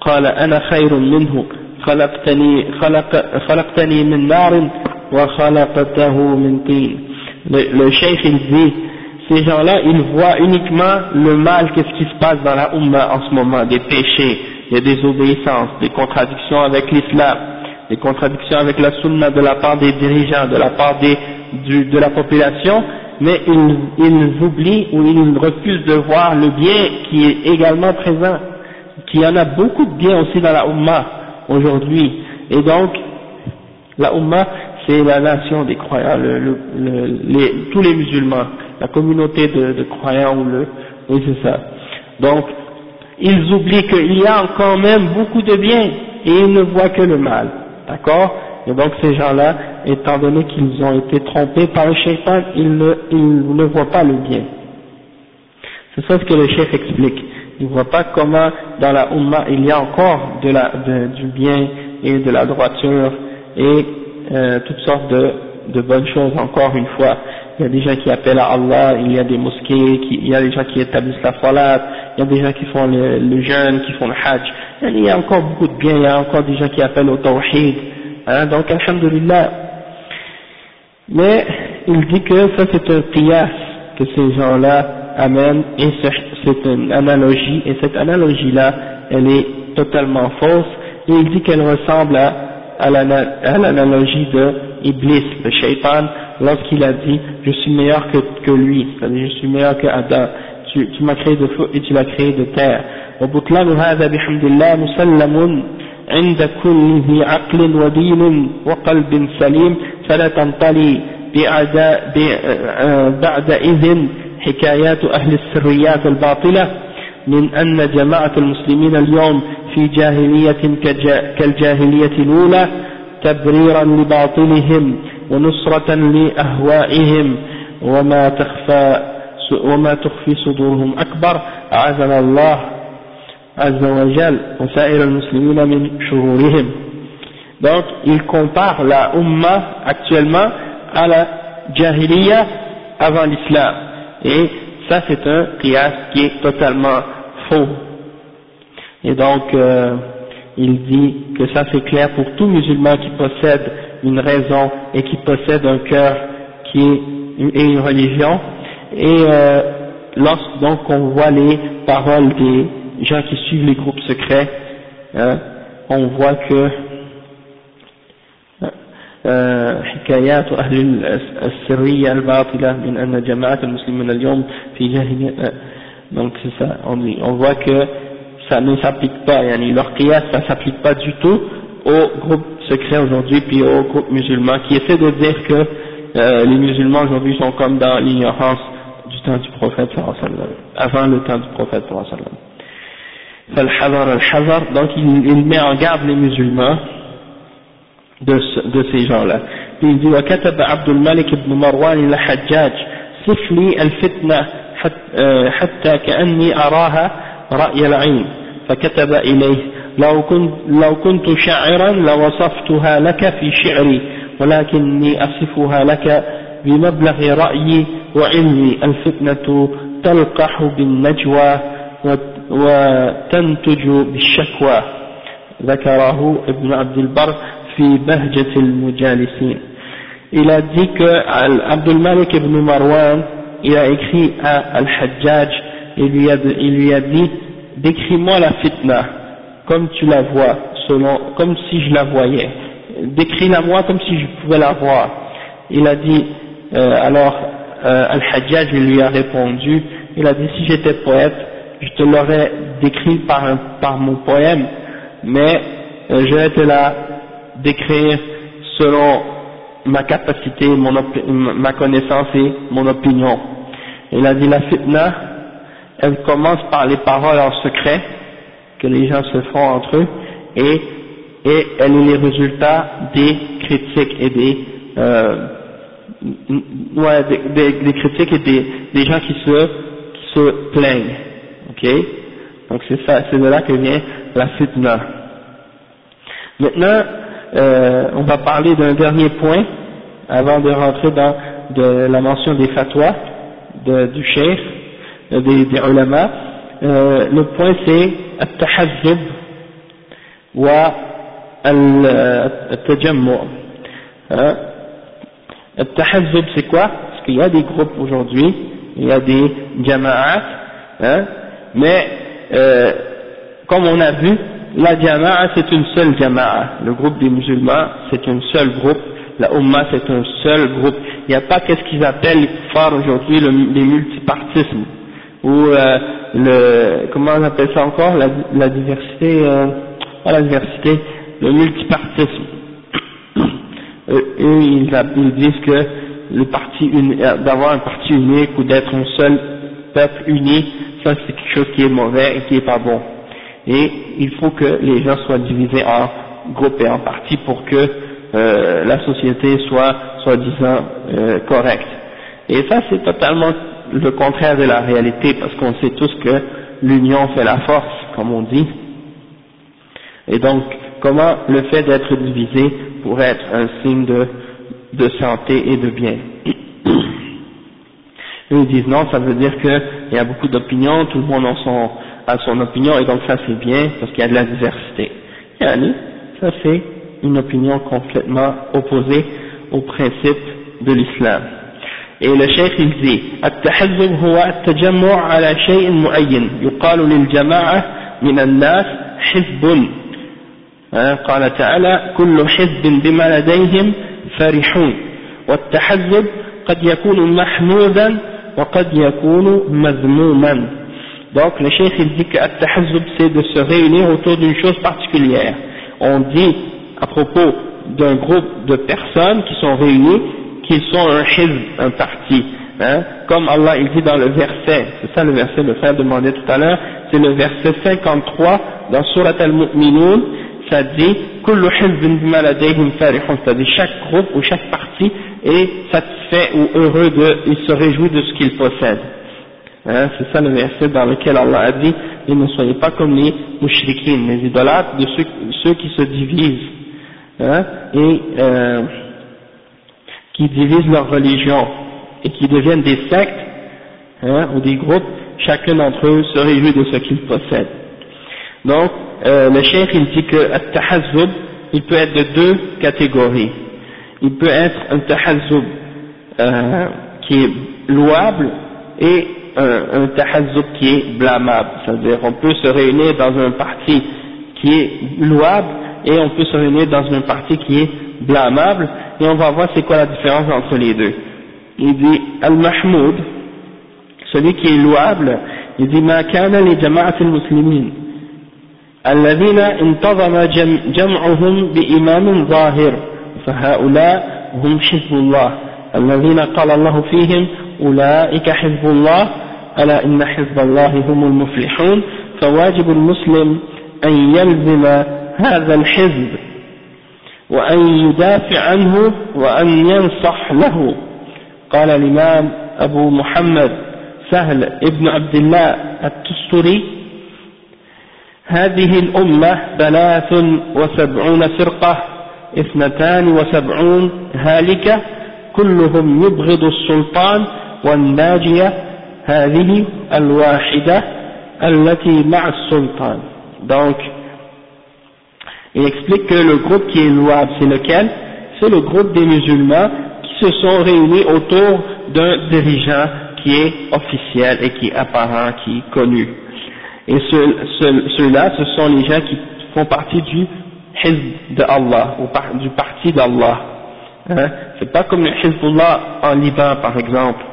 قال أنا خير منه خلقتني خلق خلقتني من نار وخلقته من طين le, le cheikh il dit ces gens-là ils voient uniquement le mal qu'est-ce qui se passe dans la Ummah en ce moment des péchés, des désobéissances, des contradictions avec l'islam des contradictions avec la sunna de la part des dirigeants, de la part des, du, de la population, mais ils, ils oublient ou ils refusent de voir le bien qui est également présent, qu'il y en a beaucoup de bien aussi dans la Ummah aujourd'hui. Et donc, la Ummah, c'est la nation des croyants, le, le, les, tous les musulmans, la communauté de, de croyants ou le, oui c'est ça. Donc, ils oublient qu'il y a encore même beaucoup de bien et ils ne voient que le mal. D'accord? Et donc ces gens-là, étant donné qu'ils ont été trompés par le shaitan, ils ne, ils ne voient pas le bien. C'est ça ce que le chef explique. Ils ne voient pas comment dans la Ummah il y a encore de la, du bien et de la droiture et euh, toutes sortes de, de bonnes choses encore une fois. Il y a des gens qui appellent à Allah, il y a des mosquées, il y a des gens qui établissent la salat, il y a des gens qui font le, jeûne, qui font le hajj. Il y a encore beaucoup de bien, il y a encore des gens qui appellent au tawhid. Hein, donc, alhamdulillah. Mais il dit que ça c'est un qiyas que ces gens-là amènent et c'est une analogie et cette analogie-là elle est totalement fausse et il dit qu'elle ressemble à, à l'analogie de Iblis, le shaitan, lorsqu'il a dit je suis meilleur que, que lui, c'est-à-dire je suis meilleur que Adam, tu, tu m'as créé de feu et tu l'as créé de terre. وبطلان هذا بحمد الله مسلم عند كل ذي عقل ودين وقلب سليم فلا تنطلي بعد إذن حكايات أهل السريات الباطلة من أن جماعة المسلمين اليوم في جاهلية كالجاهلية الأولى تبريرا لباطلهم ونصرة لأهوائهم وما تخفى وما تخفي صدورهم أكبر أعاذنا الله عز وجل وسائر المسلمين من شرورهم donc il compare la Ummah actuellement à la, jahiliya avant l'islam. Et ça c'est un qiyas qui est totalement faux. Et donc, euh, il dit que ça c'est clair pour tout musulman qui possède une raison et qui possède un cœur qui est et une religion. Et euh, lorsque donc on voit les paroles des gens qui suivent les groupes secrets, hein, on voit que حكايات أهل السرية الباطلة من أن جماعة المسلمين اليوم في جاهلية donc c'est ça on, dit, on voit que ça ne s'applique pas yani leur qiyas ça s'applique pas du tout aux groupes secrets aujourd'hui puis aux groupes musulmans qui essaient de dire que euh, les musulmans aujourd'hui sont comme dans l'ignorance du temps du prophète avant le temps du prophète donc il, il met en garde les musulmans de, de ces gens-là. Puis il dit وكتب عبد الملك بن مروان إلى حجاج صف لي الفتنة حتى كأني أراها رأي العين فكتب إليه لو كنت, لو كنت شاعرا لوصفتها لك في شعري ولكني أصفها لك بمبلغ رأيي وعلمي الفتنة تلقح بالنجوى وتنتج بالشكوى. ذكره ابن عبد البر a dit que Abdul Malik ibn Marwan il a écrit à Al-Hajjaj et lui a, il lui a dit décris-moi la fitna comme tu la vois selon, comme si je la voyais décris-la moi comme si je pouvais la voir il a dit euh, alors euh, Al-Hajjaj lui a répondu il a dit si j'étais poète je te l'aurais décrit par, par mon poème mais euh, je vais là d'écrire selon ma capacité, mon ma connaissance et mon opinion. Il a dit la fitna, elle commence par les paroles en secret que les gens se font entre eux et, et elle est le résultat des critiques et des, euh, ouais, des, critiques et des, des gens qui se, se plaignent. Ok? Donc c'est ça, c'est de là que vient la fitna. Maintenant, euh, on va parler d'un dernier point avant de rentrer dans de la mention des fatwas de, du euh, des, des ulama. Euh, le point c'est التحزب والتجمع التحزب c'est quoi parce qu'il y a des groupes aujourd'hui il y a des jama'at hein, mais euh, comme on a vu la jama'a c'est une seule jama'a, le groupe des musulmans c'est un seul groupe, la umma c'est un seul groupe, il n'y a pas qu'est-ce qu'ils appellent les kuffars aujourd'hui les multipartismes, ou euh, le, comment on appelle ça encore, la, diversité, euh, pas la diversité, le multipartisme. Eux, ils, disent que le parti d'avoir un parti unique ou d'être un seul peuple uni, ça c'est quelque chose qui est mauvais et qui est pas bon et il faut que les gens soient divisés en groupes et en parties pour que euh, la société soit soi-disant euh, correcte. Et ça c'est totalement le contraire de la réalité parce qu'on sait tous que l'union fait la force, comme on dit. Et donc, comment le fait d'être divisé pourrait être un signe de, santé et de bien? Ils disent non, ça veut dire qu'il y a beaucoup d'opinions, tout le monde à son opinion et donc ça c'est bien parce qu'il y a de la diversité. Yani, ça c'est une opinion complètement opposée au principe de l'islam. Et le cheikh il dit التحزب هو التجمع على شيء معين يقال للجماعة من الناس حزب قال تعالى كل حزب بما لديهم فرحون والتحزب قد يكون محمودا وقد يكون مذموما donc le cheikh il dit que c'est de se réunir autour d'une chose particulière. On dit à propos d'un groupe de personnes qui sont réunies qu'ils sont un hizb, un parti. Hein, comme Allah il dit dans le verset, c'est ça le verset le frère demandait tout à l'heure, c'est le verset 53 dans Surat al-Mu'minun, ça dit c'est-à-dire chaque groupe ou chaque parti est satisfait ou heureux de, il se réjouit de ce qu'il possède. Hein, c'est ça le verset dans lequel Allah a dit ne soyez pas comme les mouchriquines, les idolâtres de ceux, ceux qui se divisent. Hein, et euh, qui divisent leur religion et qui deviennent des sectes hein, ou des groupes, chacun d'entre eux se réjouit de ce qu'il possède. Donc, euh, le chef il dit que le il peut être de deux catégories. Il peut être un tahazzub euh, qui est louable et un, un qui est blâmable. C'est-à-dire, on peut se réunir dans un parti qui est louable et on peut se réunir dans un parti qui est blâmable et on va voir c'est quoi la différence entre les deux. Il dit Al-Mahmoud, celui qui est louable, il dit Ma kana li jama'at al-muslimin الذين انتظم جمعهم بإمام ظاهر فهؤلاء هم حزب الله الذين قال الله فيهم أولئك حزب الله ألا إن حزب الله هم المفلحون فواجب المسلم أن يلزم هذا الحزب وأن يدافع عنه وأن ينصح له. قال الإمام أبو محمد سهل ابن عبد الله التستري هذه الأمة ثلاث وسبعون فرقة اثنتان وسبعون هالكة كلهم يبغض السلطان والناجية هذه الواحدة التي مع السلطان. Donc il explique que le groupe qui est louable c'est lequel? C'est le groupe des musulmans qui se sont réunis autour d'un dirigeant qui est officiel et qui est apparent, qui est connu. Et ceux-là, ce sont les gens qui font partie du Hizb de ou du parti d'Allah. Hein? C'est pas comme le Hizbullah en Liban, par exemple.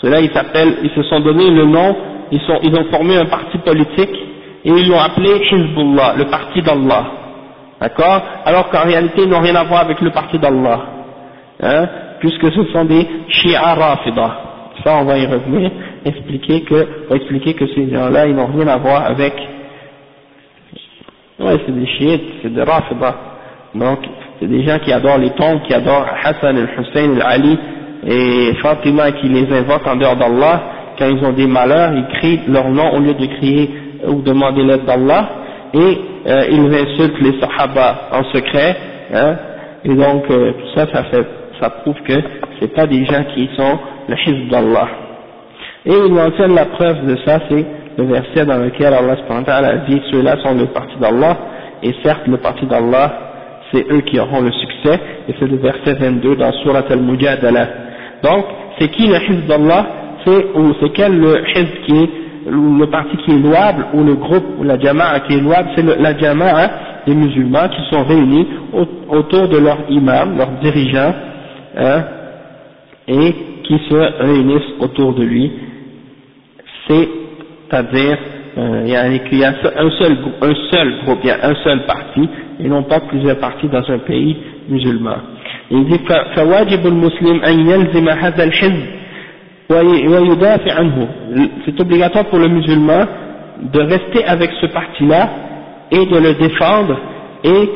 Ceux-là, ils s'appellent, ils se sont donné le nom, ils, ils ont formé un parti politique, et ils l'ont appelé Hizbullah, le parti d'Allah. D'accord Alors qu'en réalité, ils n'ont rien à voir avec le parti d'Allah. Hein puisque ce sont des Shia Rafida. Ça, on va y revenir, expliquer que, expliquer que ces gens-là, ils n'ont rien à voir avec, ouais, c'est des chiites, c'est des Rafida. Donc, c'est des gens qui adorent les tombes, qui adorent Hassan, el Hussein, el Ali et Fatima qui les invoquent en dehors d'Allah. Quand ils ont des malheurs, ils crient leur nom au lieu de crier ou demander l'aide d'Allah. Et euh, ils insultent les Sahaba en secret. Hein, et donc, euh, tout ça, ça, fait, ça prouve que c'est pas des gens qui sont le Hizb d'Allah. Et ils mentionnent la preuve de ça, c'est le verset dans lequel Allah a dit ceux-là sont le parti d'Allah, et certes le parti d'Allah c'est eux qui auront le succès, et c'est le verset 22 dans Surat al-Mujadala. Donc, c'est qui le Hizb d'Allah? C'est c'est quel le Hizb qui est, le parti qui est louable, ou le groupe, ou la Jama'a qui est louable, c'est la Jama'a des musulmans qui sont réunis autour de leur imam, leur dirigeant, hein, et qui se réunissent autour de lui. C'est-à-dire euh, il y a un seul, un seul groupe, il y a un seul parti, et non pas plusieurs partis dans un pays musulman. Il dit فواجب المسلم أن يلزم هذا الحزب ويدافع عنه. C'est obligatoire pour le musulman de rester avec ce parti-là et de le défendre et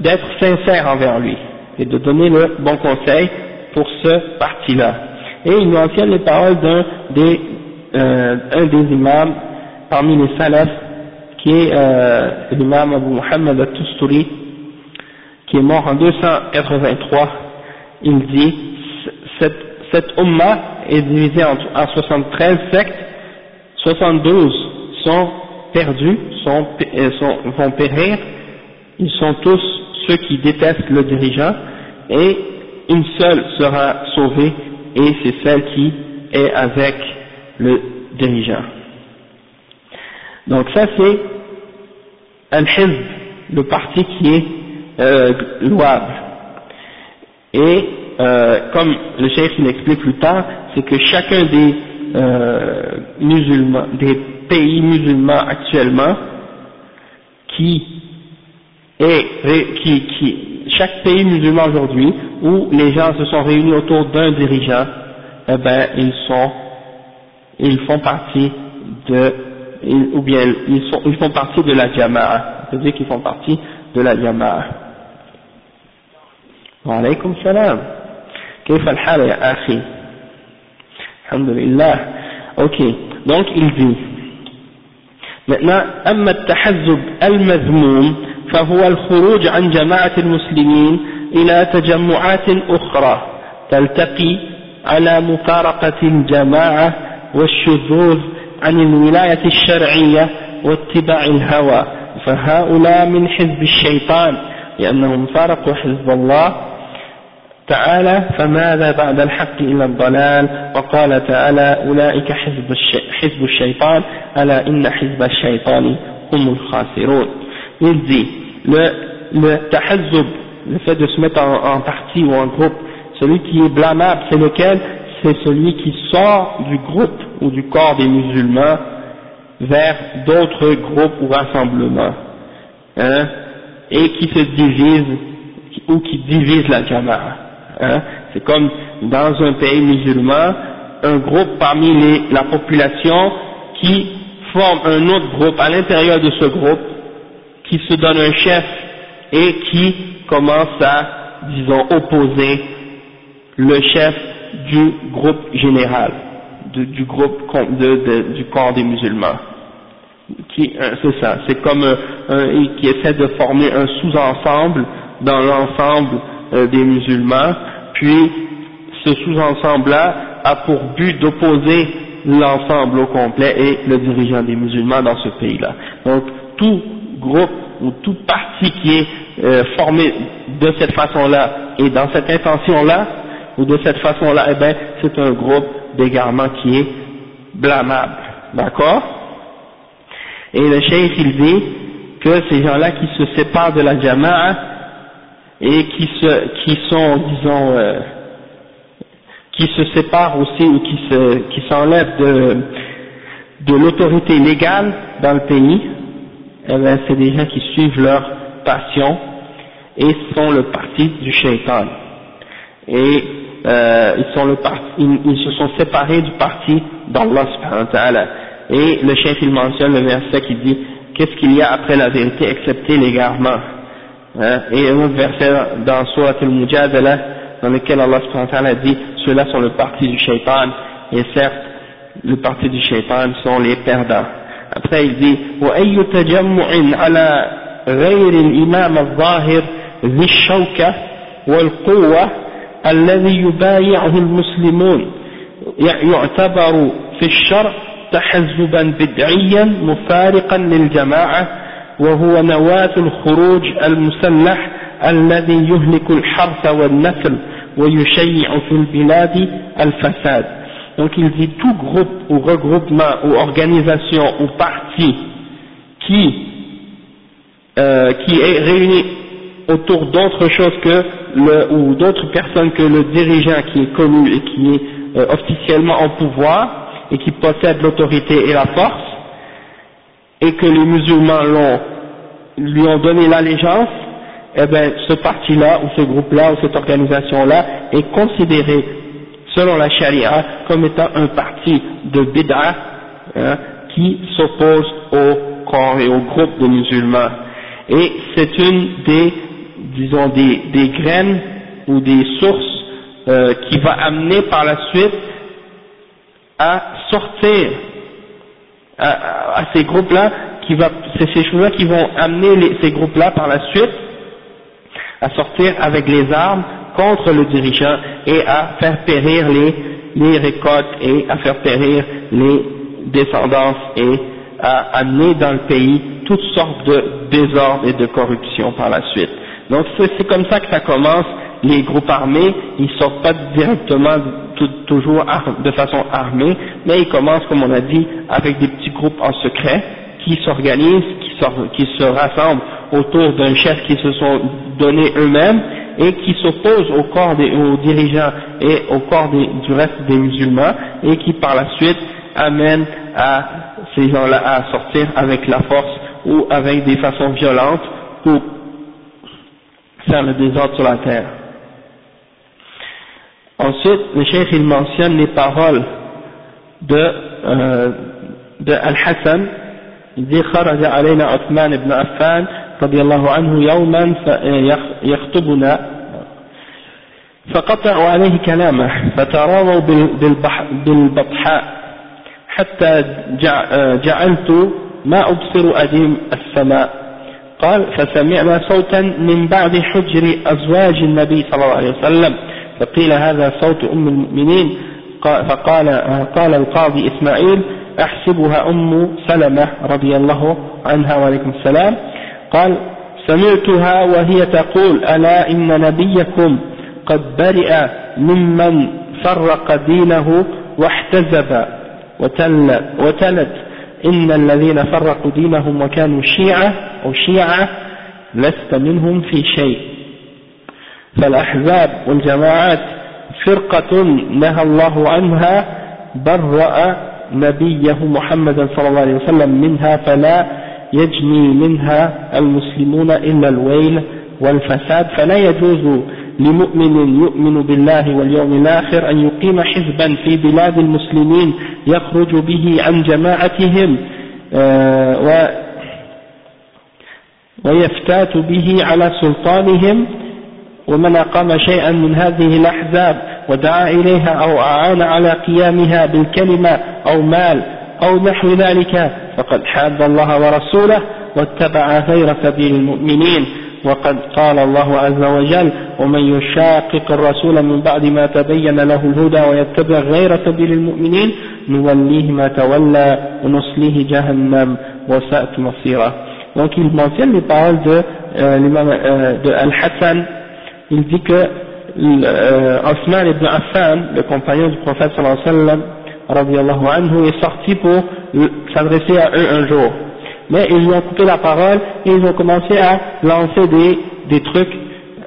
d'être sincère envers lui et de donner le bon conseil pour ce parti-là. Et il mentionne les paroles d'un des, euh, un des imams parmi les salafs qui est euh, l'imam Abu Muhammad al-Tusturi qui est mort en 283 il dit cette, cette umma est divisée en, en 73 sectes. 72 sont perdus sont, euh, sont, vont périr. Ils sont tous ceux qui détestent le dirigeant. Et une seule sera sauvée et c'est celle qui est avec le dirigeant. Donc ça c'est Al-Hizb, le parti qui est euh, louable. Euh, comme le chef l'explique plus tard, c'est que chacun des euh, musulmans, des pays musulmans actuellement, qui est, qui, qui, chaque pays musulman aujourd'hui, où les gens se sont réunis autour d'un dirigeant, eh ben, ils sont, ils font partie de ou bien ils, sont, ils font partie de la jama'a, c'est-à-dire qu'ils font partie de la jama'a. Wa alaykum salam. كيف الحال يا أخي؟ الحمد لله. ok donc il dit. أما التحزب المذموم فهو الخروج عن جماعة المسلمين إلى تجمعات أخرى تلتقي على مفارقة الجماعة والشذوذ عن الولاية الشرعية واتباع الهوى. فهؤلاء من حزب الشيطان لأنهم فارقوا حزب الله تعالى فماذا بعد الحق إلا الضلال وقال تعالى أولئك حزب, حزب الشيطان ألا إن حزب الشيطان هم الخاسرون il dit le, le tahazzub le fait de se mettre en, en partie ou en groupe celui qui est blâmable c'est lequel c'est celui qui sort du groupe ou du corps des musulmans vers d'autres groupes ou rassemblements hein, et qui se divise ou qui divise la jama'a. Hein. C'est comme dans un pays musulman, un groupe parmi les, la population qui forme un autre groupe à l'intérieur de ce groupe, qui se donne un chef et qui commence à, disons, opposer le chef du groupe général, du groupe du corps des musulmans. Euh, c'est ça, c'est comme un, qui essaie de former un sous-ensemble dans l'ensemble euh, des musulmans, puis ce sous-ensemble-là a pour but d'opposer l'ensemble au complet et le dirigeant des musulmans dans ce pays-là. Donc tout groupe ou tout parti qui est euh, formé de cette façon-là et dans cette intention-là, ou de cette façon-là, eh bien, c'est un groupe d'égarement qui est blâmable. D'accord? Et le cheikh, il dit que ces gens-là qui se séparent de la jama'a et qui, se, qui sont, disons, euh, qui se séparent aussi ou qui se, qui s'enlèvent de, de l'autorité légale dans le pays, eh c'est des gens qui suivent leur passion et sont le parti du shaitan. Et euh, ils, sont le ils, ils, se sont séparés du parti d'Allah subhanahu Et le chef il mentionne le verset qui dit qu'est-ce qu'il y a après la vérité excepté l'égarement? Et un autre verset dans Surat al-Mujadala dans lequel Allah dit ceux-là sont le parti du shaitan et certes le parti du shaitan sont les perdants. Après il dit وأي تجمع على غير الإمام الظاهر ذي الشوكة والقوة الذي يبايعه المسلمون يعتبر في الشرع تحزبا بدعيا مفارقا للجماعة وهو نواة الخروج المسلح الذي يهلك الحرث والنسل ويشيع في البلاد الفساد Donc il dit tout groupe ou regroupement ou organisation ou parti qui, euh, qui est réuni autour d'autre chose que le, ou d'autres personnes que le dirigeant qui est connu et qui est euh, officiellement en pouvoir et qui possède l'autorité et la force et que les musulmans l'ont, lui ont donné l'allégeance, eh bien ce parti-là ou ce groupe-là ou cette organisation-là est considéré selon la charia comme étant un parti de bid'a hein, qui s'oppose au corps et au groupe de musulmans. Et c'est une des disons, des, des graines ou des sources euh, qui va amener par la suite à sortir à, à ces groupes-là, qui va, c'est ces choses-là qui vont amener ces groupes-là par la suite à sortir avec les armes contre le dirigeant et à faire périr les, les récoltes et à faire périr les descendances et à amener dans le pays toutes sortes de désordres et de corruption par la suite. Donc c'est comme ça que ça commence, les groupes armés, ils sortent pas directement toujours de façon armée, mais ils commencent, comme on a dit, avec des petits groupes en secret, qui s'organisent, qui, qui, se rassemblent autour d'un chef qui se sont donnés eux-mêmes, et qui s'opposent au corps des aux dirigeants et au corps du reste des musulmans, et qui par la suite amènent à ces gens-là à sortir avec la force ou avec des façons violentes pour faire le désordre sur la terre. Ensuite, le cheikh il mentionne les paroles de, euh, de Al-Hassan, il dit خرج علينا عثمان بن عفان رضي الله عنه يوما يخطبنا فقطعوا عليه كلامه فتراضوا بالبطحاء حتى جعلت ما أبصر أديم السماء. قال فسمعنا صوتا من بعد حجر أزواج النبي صلى الله عليه وسلم. فقيل هذا صوت أم المؤمنين. فقال قال القاضي إسماعيل أحسبها أم سلمة رضي الله عنها وعليكم السلام. قال سمعتها وهي تقول ألا إن نبيكم قد برئ ممن فرق دينه واحتزب وتل وتلت. إن الذين فرقوا دينهم وكانوا شيعة أو شيعة لست منهم في شيء. فالأحزاب والجماعات فرقة نهى الله عنها برأ نبيه محمدا صلى الله عليه وسلم منها فلا يجني منها المسلمون إلا الويل والفساد فلا يجوز لمؤمن يؤمن بالله واليوم الآخر أن يقيم حزبا في بلاد المسلمين يخرج به عن جماعتهم آه، ويفتات به على سلطانهم ومن أقام شيئا من هذه الأحزاب ودعا إليها أو أعان على قيامها بالكلمة أو مال أو نحو ذلك فقد حاد الله ورسوله واتبع غير سبيل المؤمنين. وقد قال الله عز وجل ومن يشاقق الرسول من بعد ما تبين له الهدى ويتبع غير سبيل المؤمنين نوليه ما تولى ونصليه جهنم. وساءت مصيرا. Donc il mentionne les paroles de, euh, euh, de Al-Hassan. Il dit que euh, Osman ibn Affan le compagnon du prophète sallallahu alayhi wa sallam est sorti pour s'adresser à eux un jour. Mais ils ont coupé la parole et ils ont commencé à lancer des, des trucs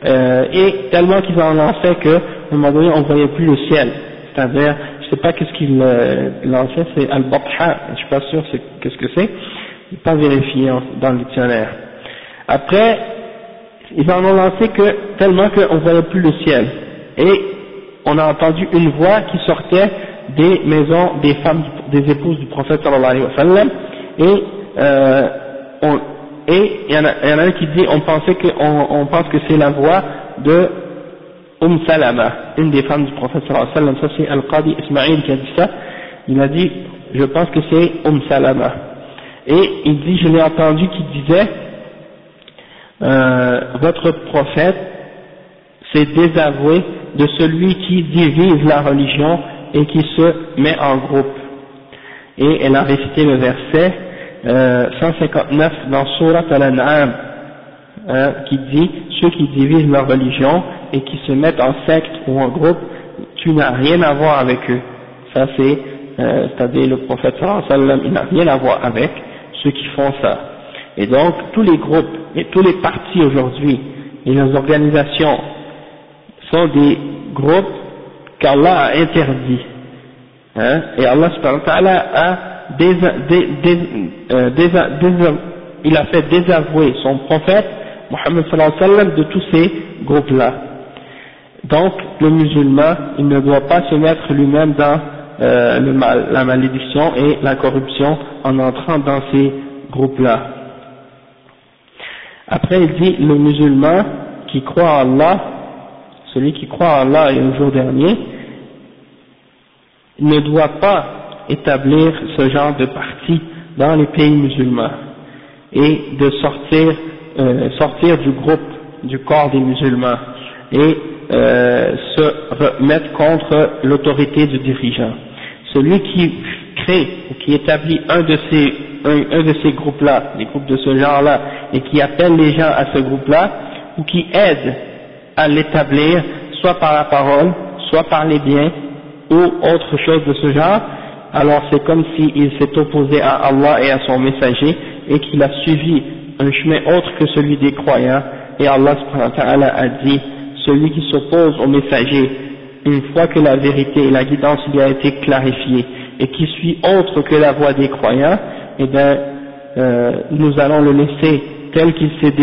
euh, et tellement qu'ils en lançaient qu'à un moment donné on ne voyait plus le ciel. C'est-à-dire je ne sais pas qu'est-ce qu'ils euh, lançaient c'est al-batha je suis pas sûr qu'est-ce que c'est. Pas vérifié dans le dictionnaire. Après ils en ont lancé que tellement qu'on ne voyait plus le ciel. Et on a entendu une voix qui sortait des maisons des femmes des épouses du prophète sallallahu alayhi wa sallam. Et euh, il y, en a, y en a un qui dit on pensait que on, on pense que c'est la voix de Umm Salama, une des femmes du prophète sallallahu alayhi wa sallam, ça c'est Al-Qadi Ismail qui a dit ça, il a dit je pense que c'est Umm Salama. Et il dit je l'ai entendu qui disait euh, votre prophète s'est désavoué de celui qui divise la religion et qui se met en groupe. Et elle a récité le verset 159 euh, dans Surat Al-An'am hein, qui dit ceux qui divisent leur religion et qui se mettent en secte ou en groupe tu n'as rien à voir avec eux ça c'est euh, c'est-à-dire le prophète sallallahu il n'a rien à voir avec ceux qui font ça et donc tous les groupes et tous les partis aujourd'hui et les organisations sont des groupes qu'Allah a interdits hein, et Allah subhanahu wa ta'ala a euh, il a fait désavouer son prophète Mohammed sallallahu alayhi wa sallam de tous ces groupes-là. Donc le musulman, il ne doit pas se mettre lui-même dans euh, le mal, la malédiction et la corruption en entrant dans ces groupes-là. Après il dit le musulman qui croit en Allah, celui qui croit en Allah et au jour dernier, ne doit pas établir ce genre de parti dans les pays musulmans et de sortir, euh, sortir du groupe, du corps des musulmans et euh, se mettre contre l'autorité du dirigeant. Celui qui crée ou qui établit un de ces, un, de ces groupes-là, des groupes de ce genre-là, et qui appelle les gens à ce groupe-là, ou qui aide à l'établir, soit par la parole, soit par les biens, ou autre chose de ce genre, alors c'est comme s'il s'est opposé à Allah et à son messager et qu'il a suivi un chemin autre que celui des croyants et Allah a dit celui qui s'oppose au messager une fois que la vérité et la guidance lui a été clarifiée et qui suit autre que la voie des croyants eh bien euh, nous allons le laisser tel qu'il s'est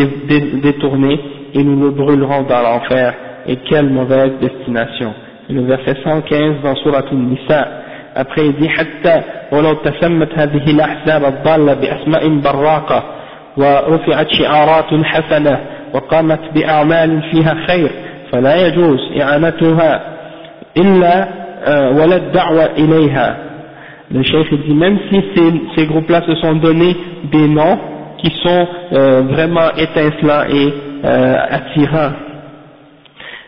détourné et nous le brûlerons dans l'enfer et quelle mauvaise destination et le verset 115 dans Surah An-Nisa après il dit حتى ولو تسمت هذه الأحزاب الضالة بأسماء براقة ورفعت شعارات حسنة وقامت بأعمال فيها خير فلا يجوز إعانتها إلا ولا الدعوة إليها le cheikh dit même si ces, ces groupes-là se sont donnés des noms qui sont euh, vraiment étincelants et euh, attirants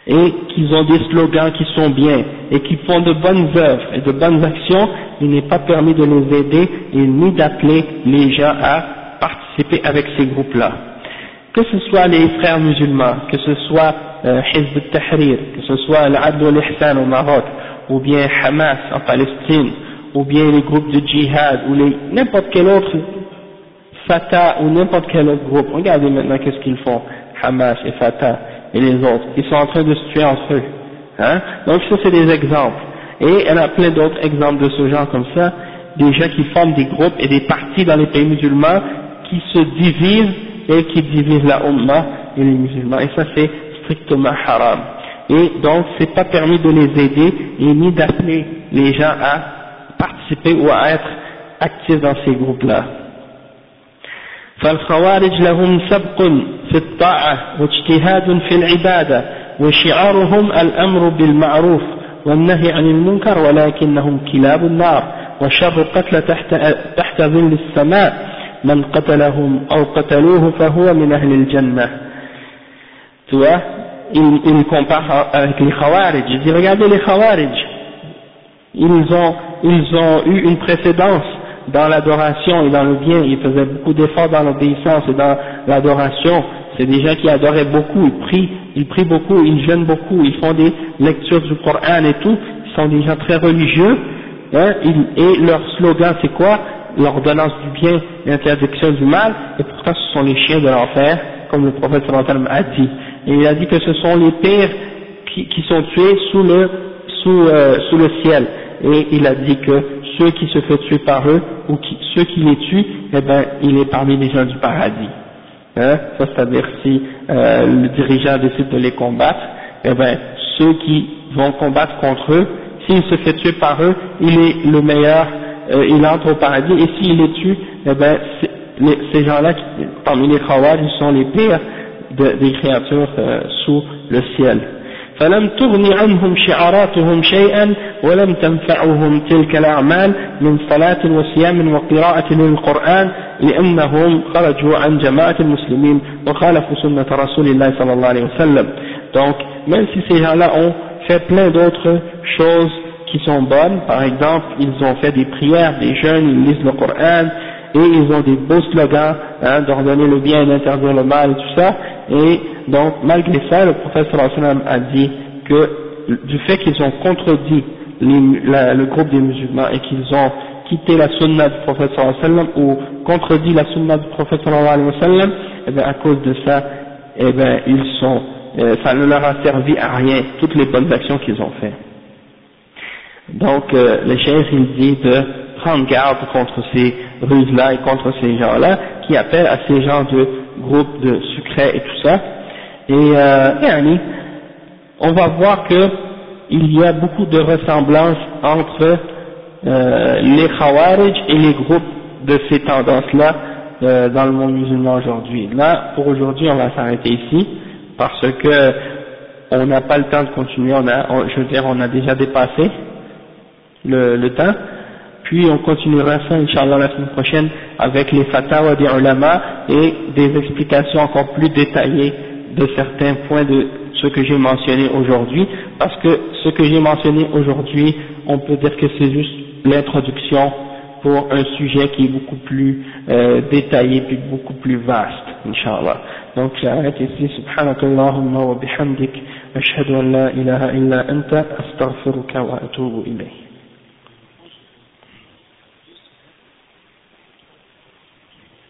et qu'ils ont des slogans qui sont bien et qui font de bonnes œuvres et de bonnes actions, il n'est pas permis de les aider et ni d'appeler les gens à participer avec ces groupes-là. Que ce soit les frères musulmans, que ce soit euh, Hizb al-Tahrir, que ce soit l'Adl al-Ihsan au Maroc, ou bien Hamas en Palestine, ou bien les groupes de djihad, ou n'importe quel autre Fatah ou n'importe quel autre groupe. Regardez maintenant qu'est-ce qu'ils font, Hamas et Fatah et les autres. Ils sont en train de se tuer entre eux. Hein Donc ça c'est des exemples. Et elle a plein d'autres exemples de ce genre comme ça, des gens qui forment des groupes et des partis dans les pays musulmans qui se divisent et qui divisent la Ummah et les musulmans. Et ça c'est strictement haram. Et donc c'est pas permis de les aider et ni d'appeler les gens à participer ou à être actifs dans ces groupes-là. فالخوارج لهم سبق في الطاعة واجتهاد في العبادة وشعارهم الأمر بالمعروف والنهي عن المنكر ولكنهم كلاب النار وشر قتل تحت, تحت ظل السماء. من قتلهم أو قتلوه فهو من أهل الجنة. Tu vois il, il compare avec les Khawarij. Il dit les Khawarij. Ils ont, ils ont eu une précédence dans l'adoration et dans le bien, ils faisaient beaucoup d'efforts dans l'obéissance et dans l'adoration. C'est des gens qui adoraient beaucoup, ils prient, ils prient beaucoup, ils jeûnent beaucoup, ils font des lectures du Coran et tout. Ils sont des gens très religieux. Hein, et leur slogan c'est quoi? L'ordonnance du bien, l'interdiction du mal. Et pourtant ce sont les chiens de l'enfer, comme le prophète a dit. Et il a dit que ce sont les pères qui, sont tués sous le, euh, sous le ciel. Et il a dit que ceux qui se font tuer par eux, ou qui, ceux qui les tuent, eh ben, il est parmi les gens du paradis. Hein, ça c'est-à-dire si euh, le dirigeant décide de les combattre, eh ben, ceux qui vont combattre contre eux, s'il se fait tuer par eux, il est le meilleur, euh, il entre au paradis, et s'il les tue, eh ben, ces gens-là, parmi les khawar, ils sont les pires des créatures euh, sous le ciel. فلم تغن عنهم شعاراتهم شيئا ولم تنفعهم تلك الأعمال من صلاة وصيام وقراءة للقرآن لأنهم خرجوا عن جماعة المسلمين وخالفوا سنة رسول الله صلى الله عليه وسلم. Donc même si ces gens-là ont fait plein d'autres choses qui sont bonnes par exemple ils ont fait des prières des jeûnes ils lisent le Coran et ils ont des beaux slogans hein, d'ordonner le bien et d'interdire le mal et tout ça et donc malgré ça le professeur a dit que du fait qu'ils ont contredit le groupe des musulmans et qu'ils ont quitté la sunna du prophète sallam ou contredit la sunna du prophète sallam, et eh bien à cause de ça, et eh bien ils sont, euh, ça ne leur a servi à rien, toutes les bonnes actions qu'ils ont faites. Donc euh, le chef il dit de prendre garde contre ces ruses-là et contre ces gens-là qui appellent à ces gens de groupes de secrets et tout ça. Et, euh, on va voir que il y a beaucoup de ressemblances entre euh, les Khawarij et les groupes de ces tendances-là euh, dans le monde musulman aujourd'hui. Là, pour aujourd'hui, on va s'arrêter ici parce que on n'a pas le temps de continuer. Je veux dire, on a déjà dépassé le temps. Puis on continuera ça, Inch'Allah, la semaine prochaine avec les fatwas des ulama et des explications encore plus détaillées de certains points de ce que j'ai mentionné aujourd'hui, parce que ce que j'ai mentionné aujourd'hui, on peut dire que c'est juste l'introduction pour un sujet qui est beaucoup plus euh, détaillé puis beaucoup plus vaste, Inch'Allah. Donc j'arrête ici, subhanakallahumma wa bihamdik, ashhadu an la ilaha illa anta, astaghfiruka wa atubu ilayh.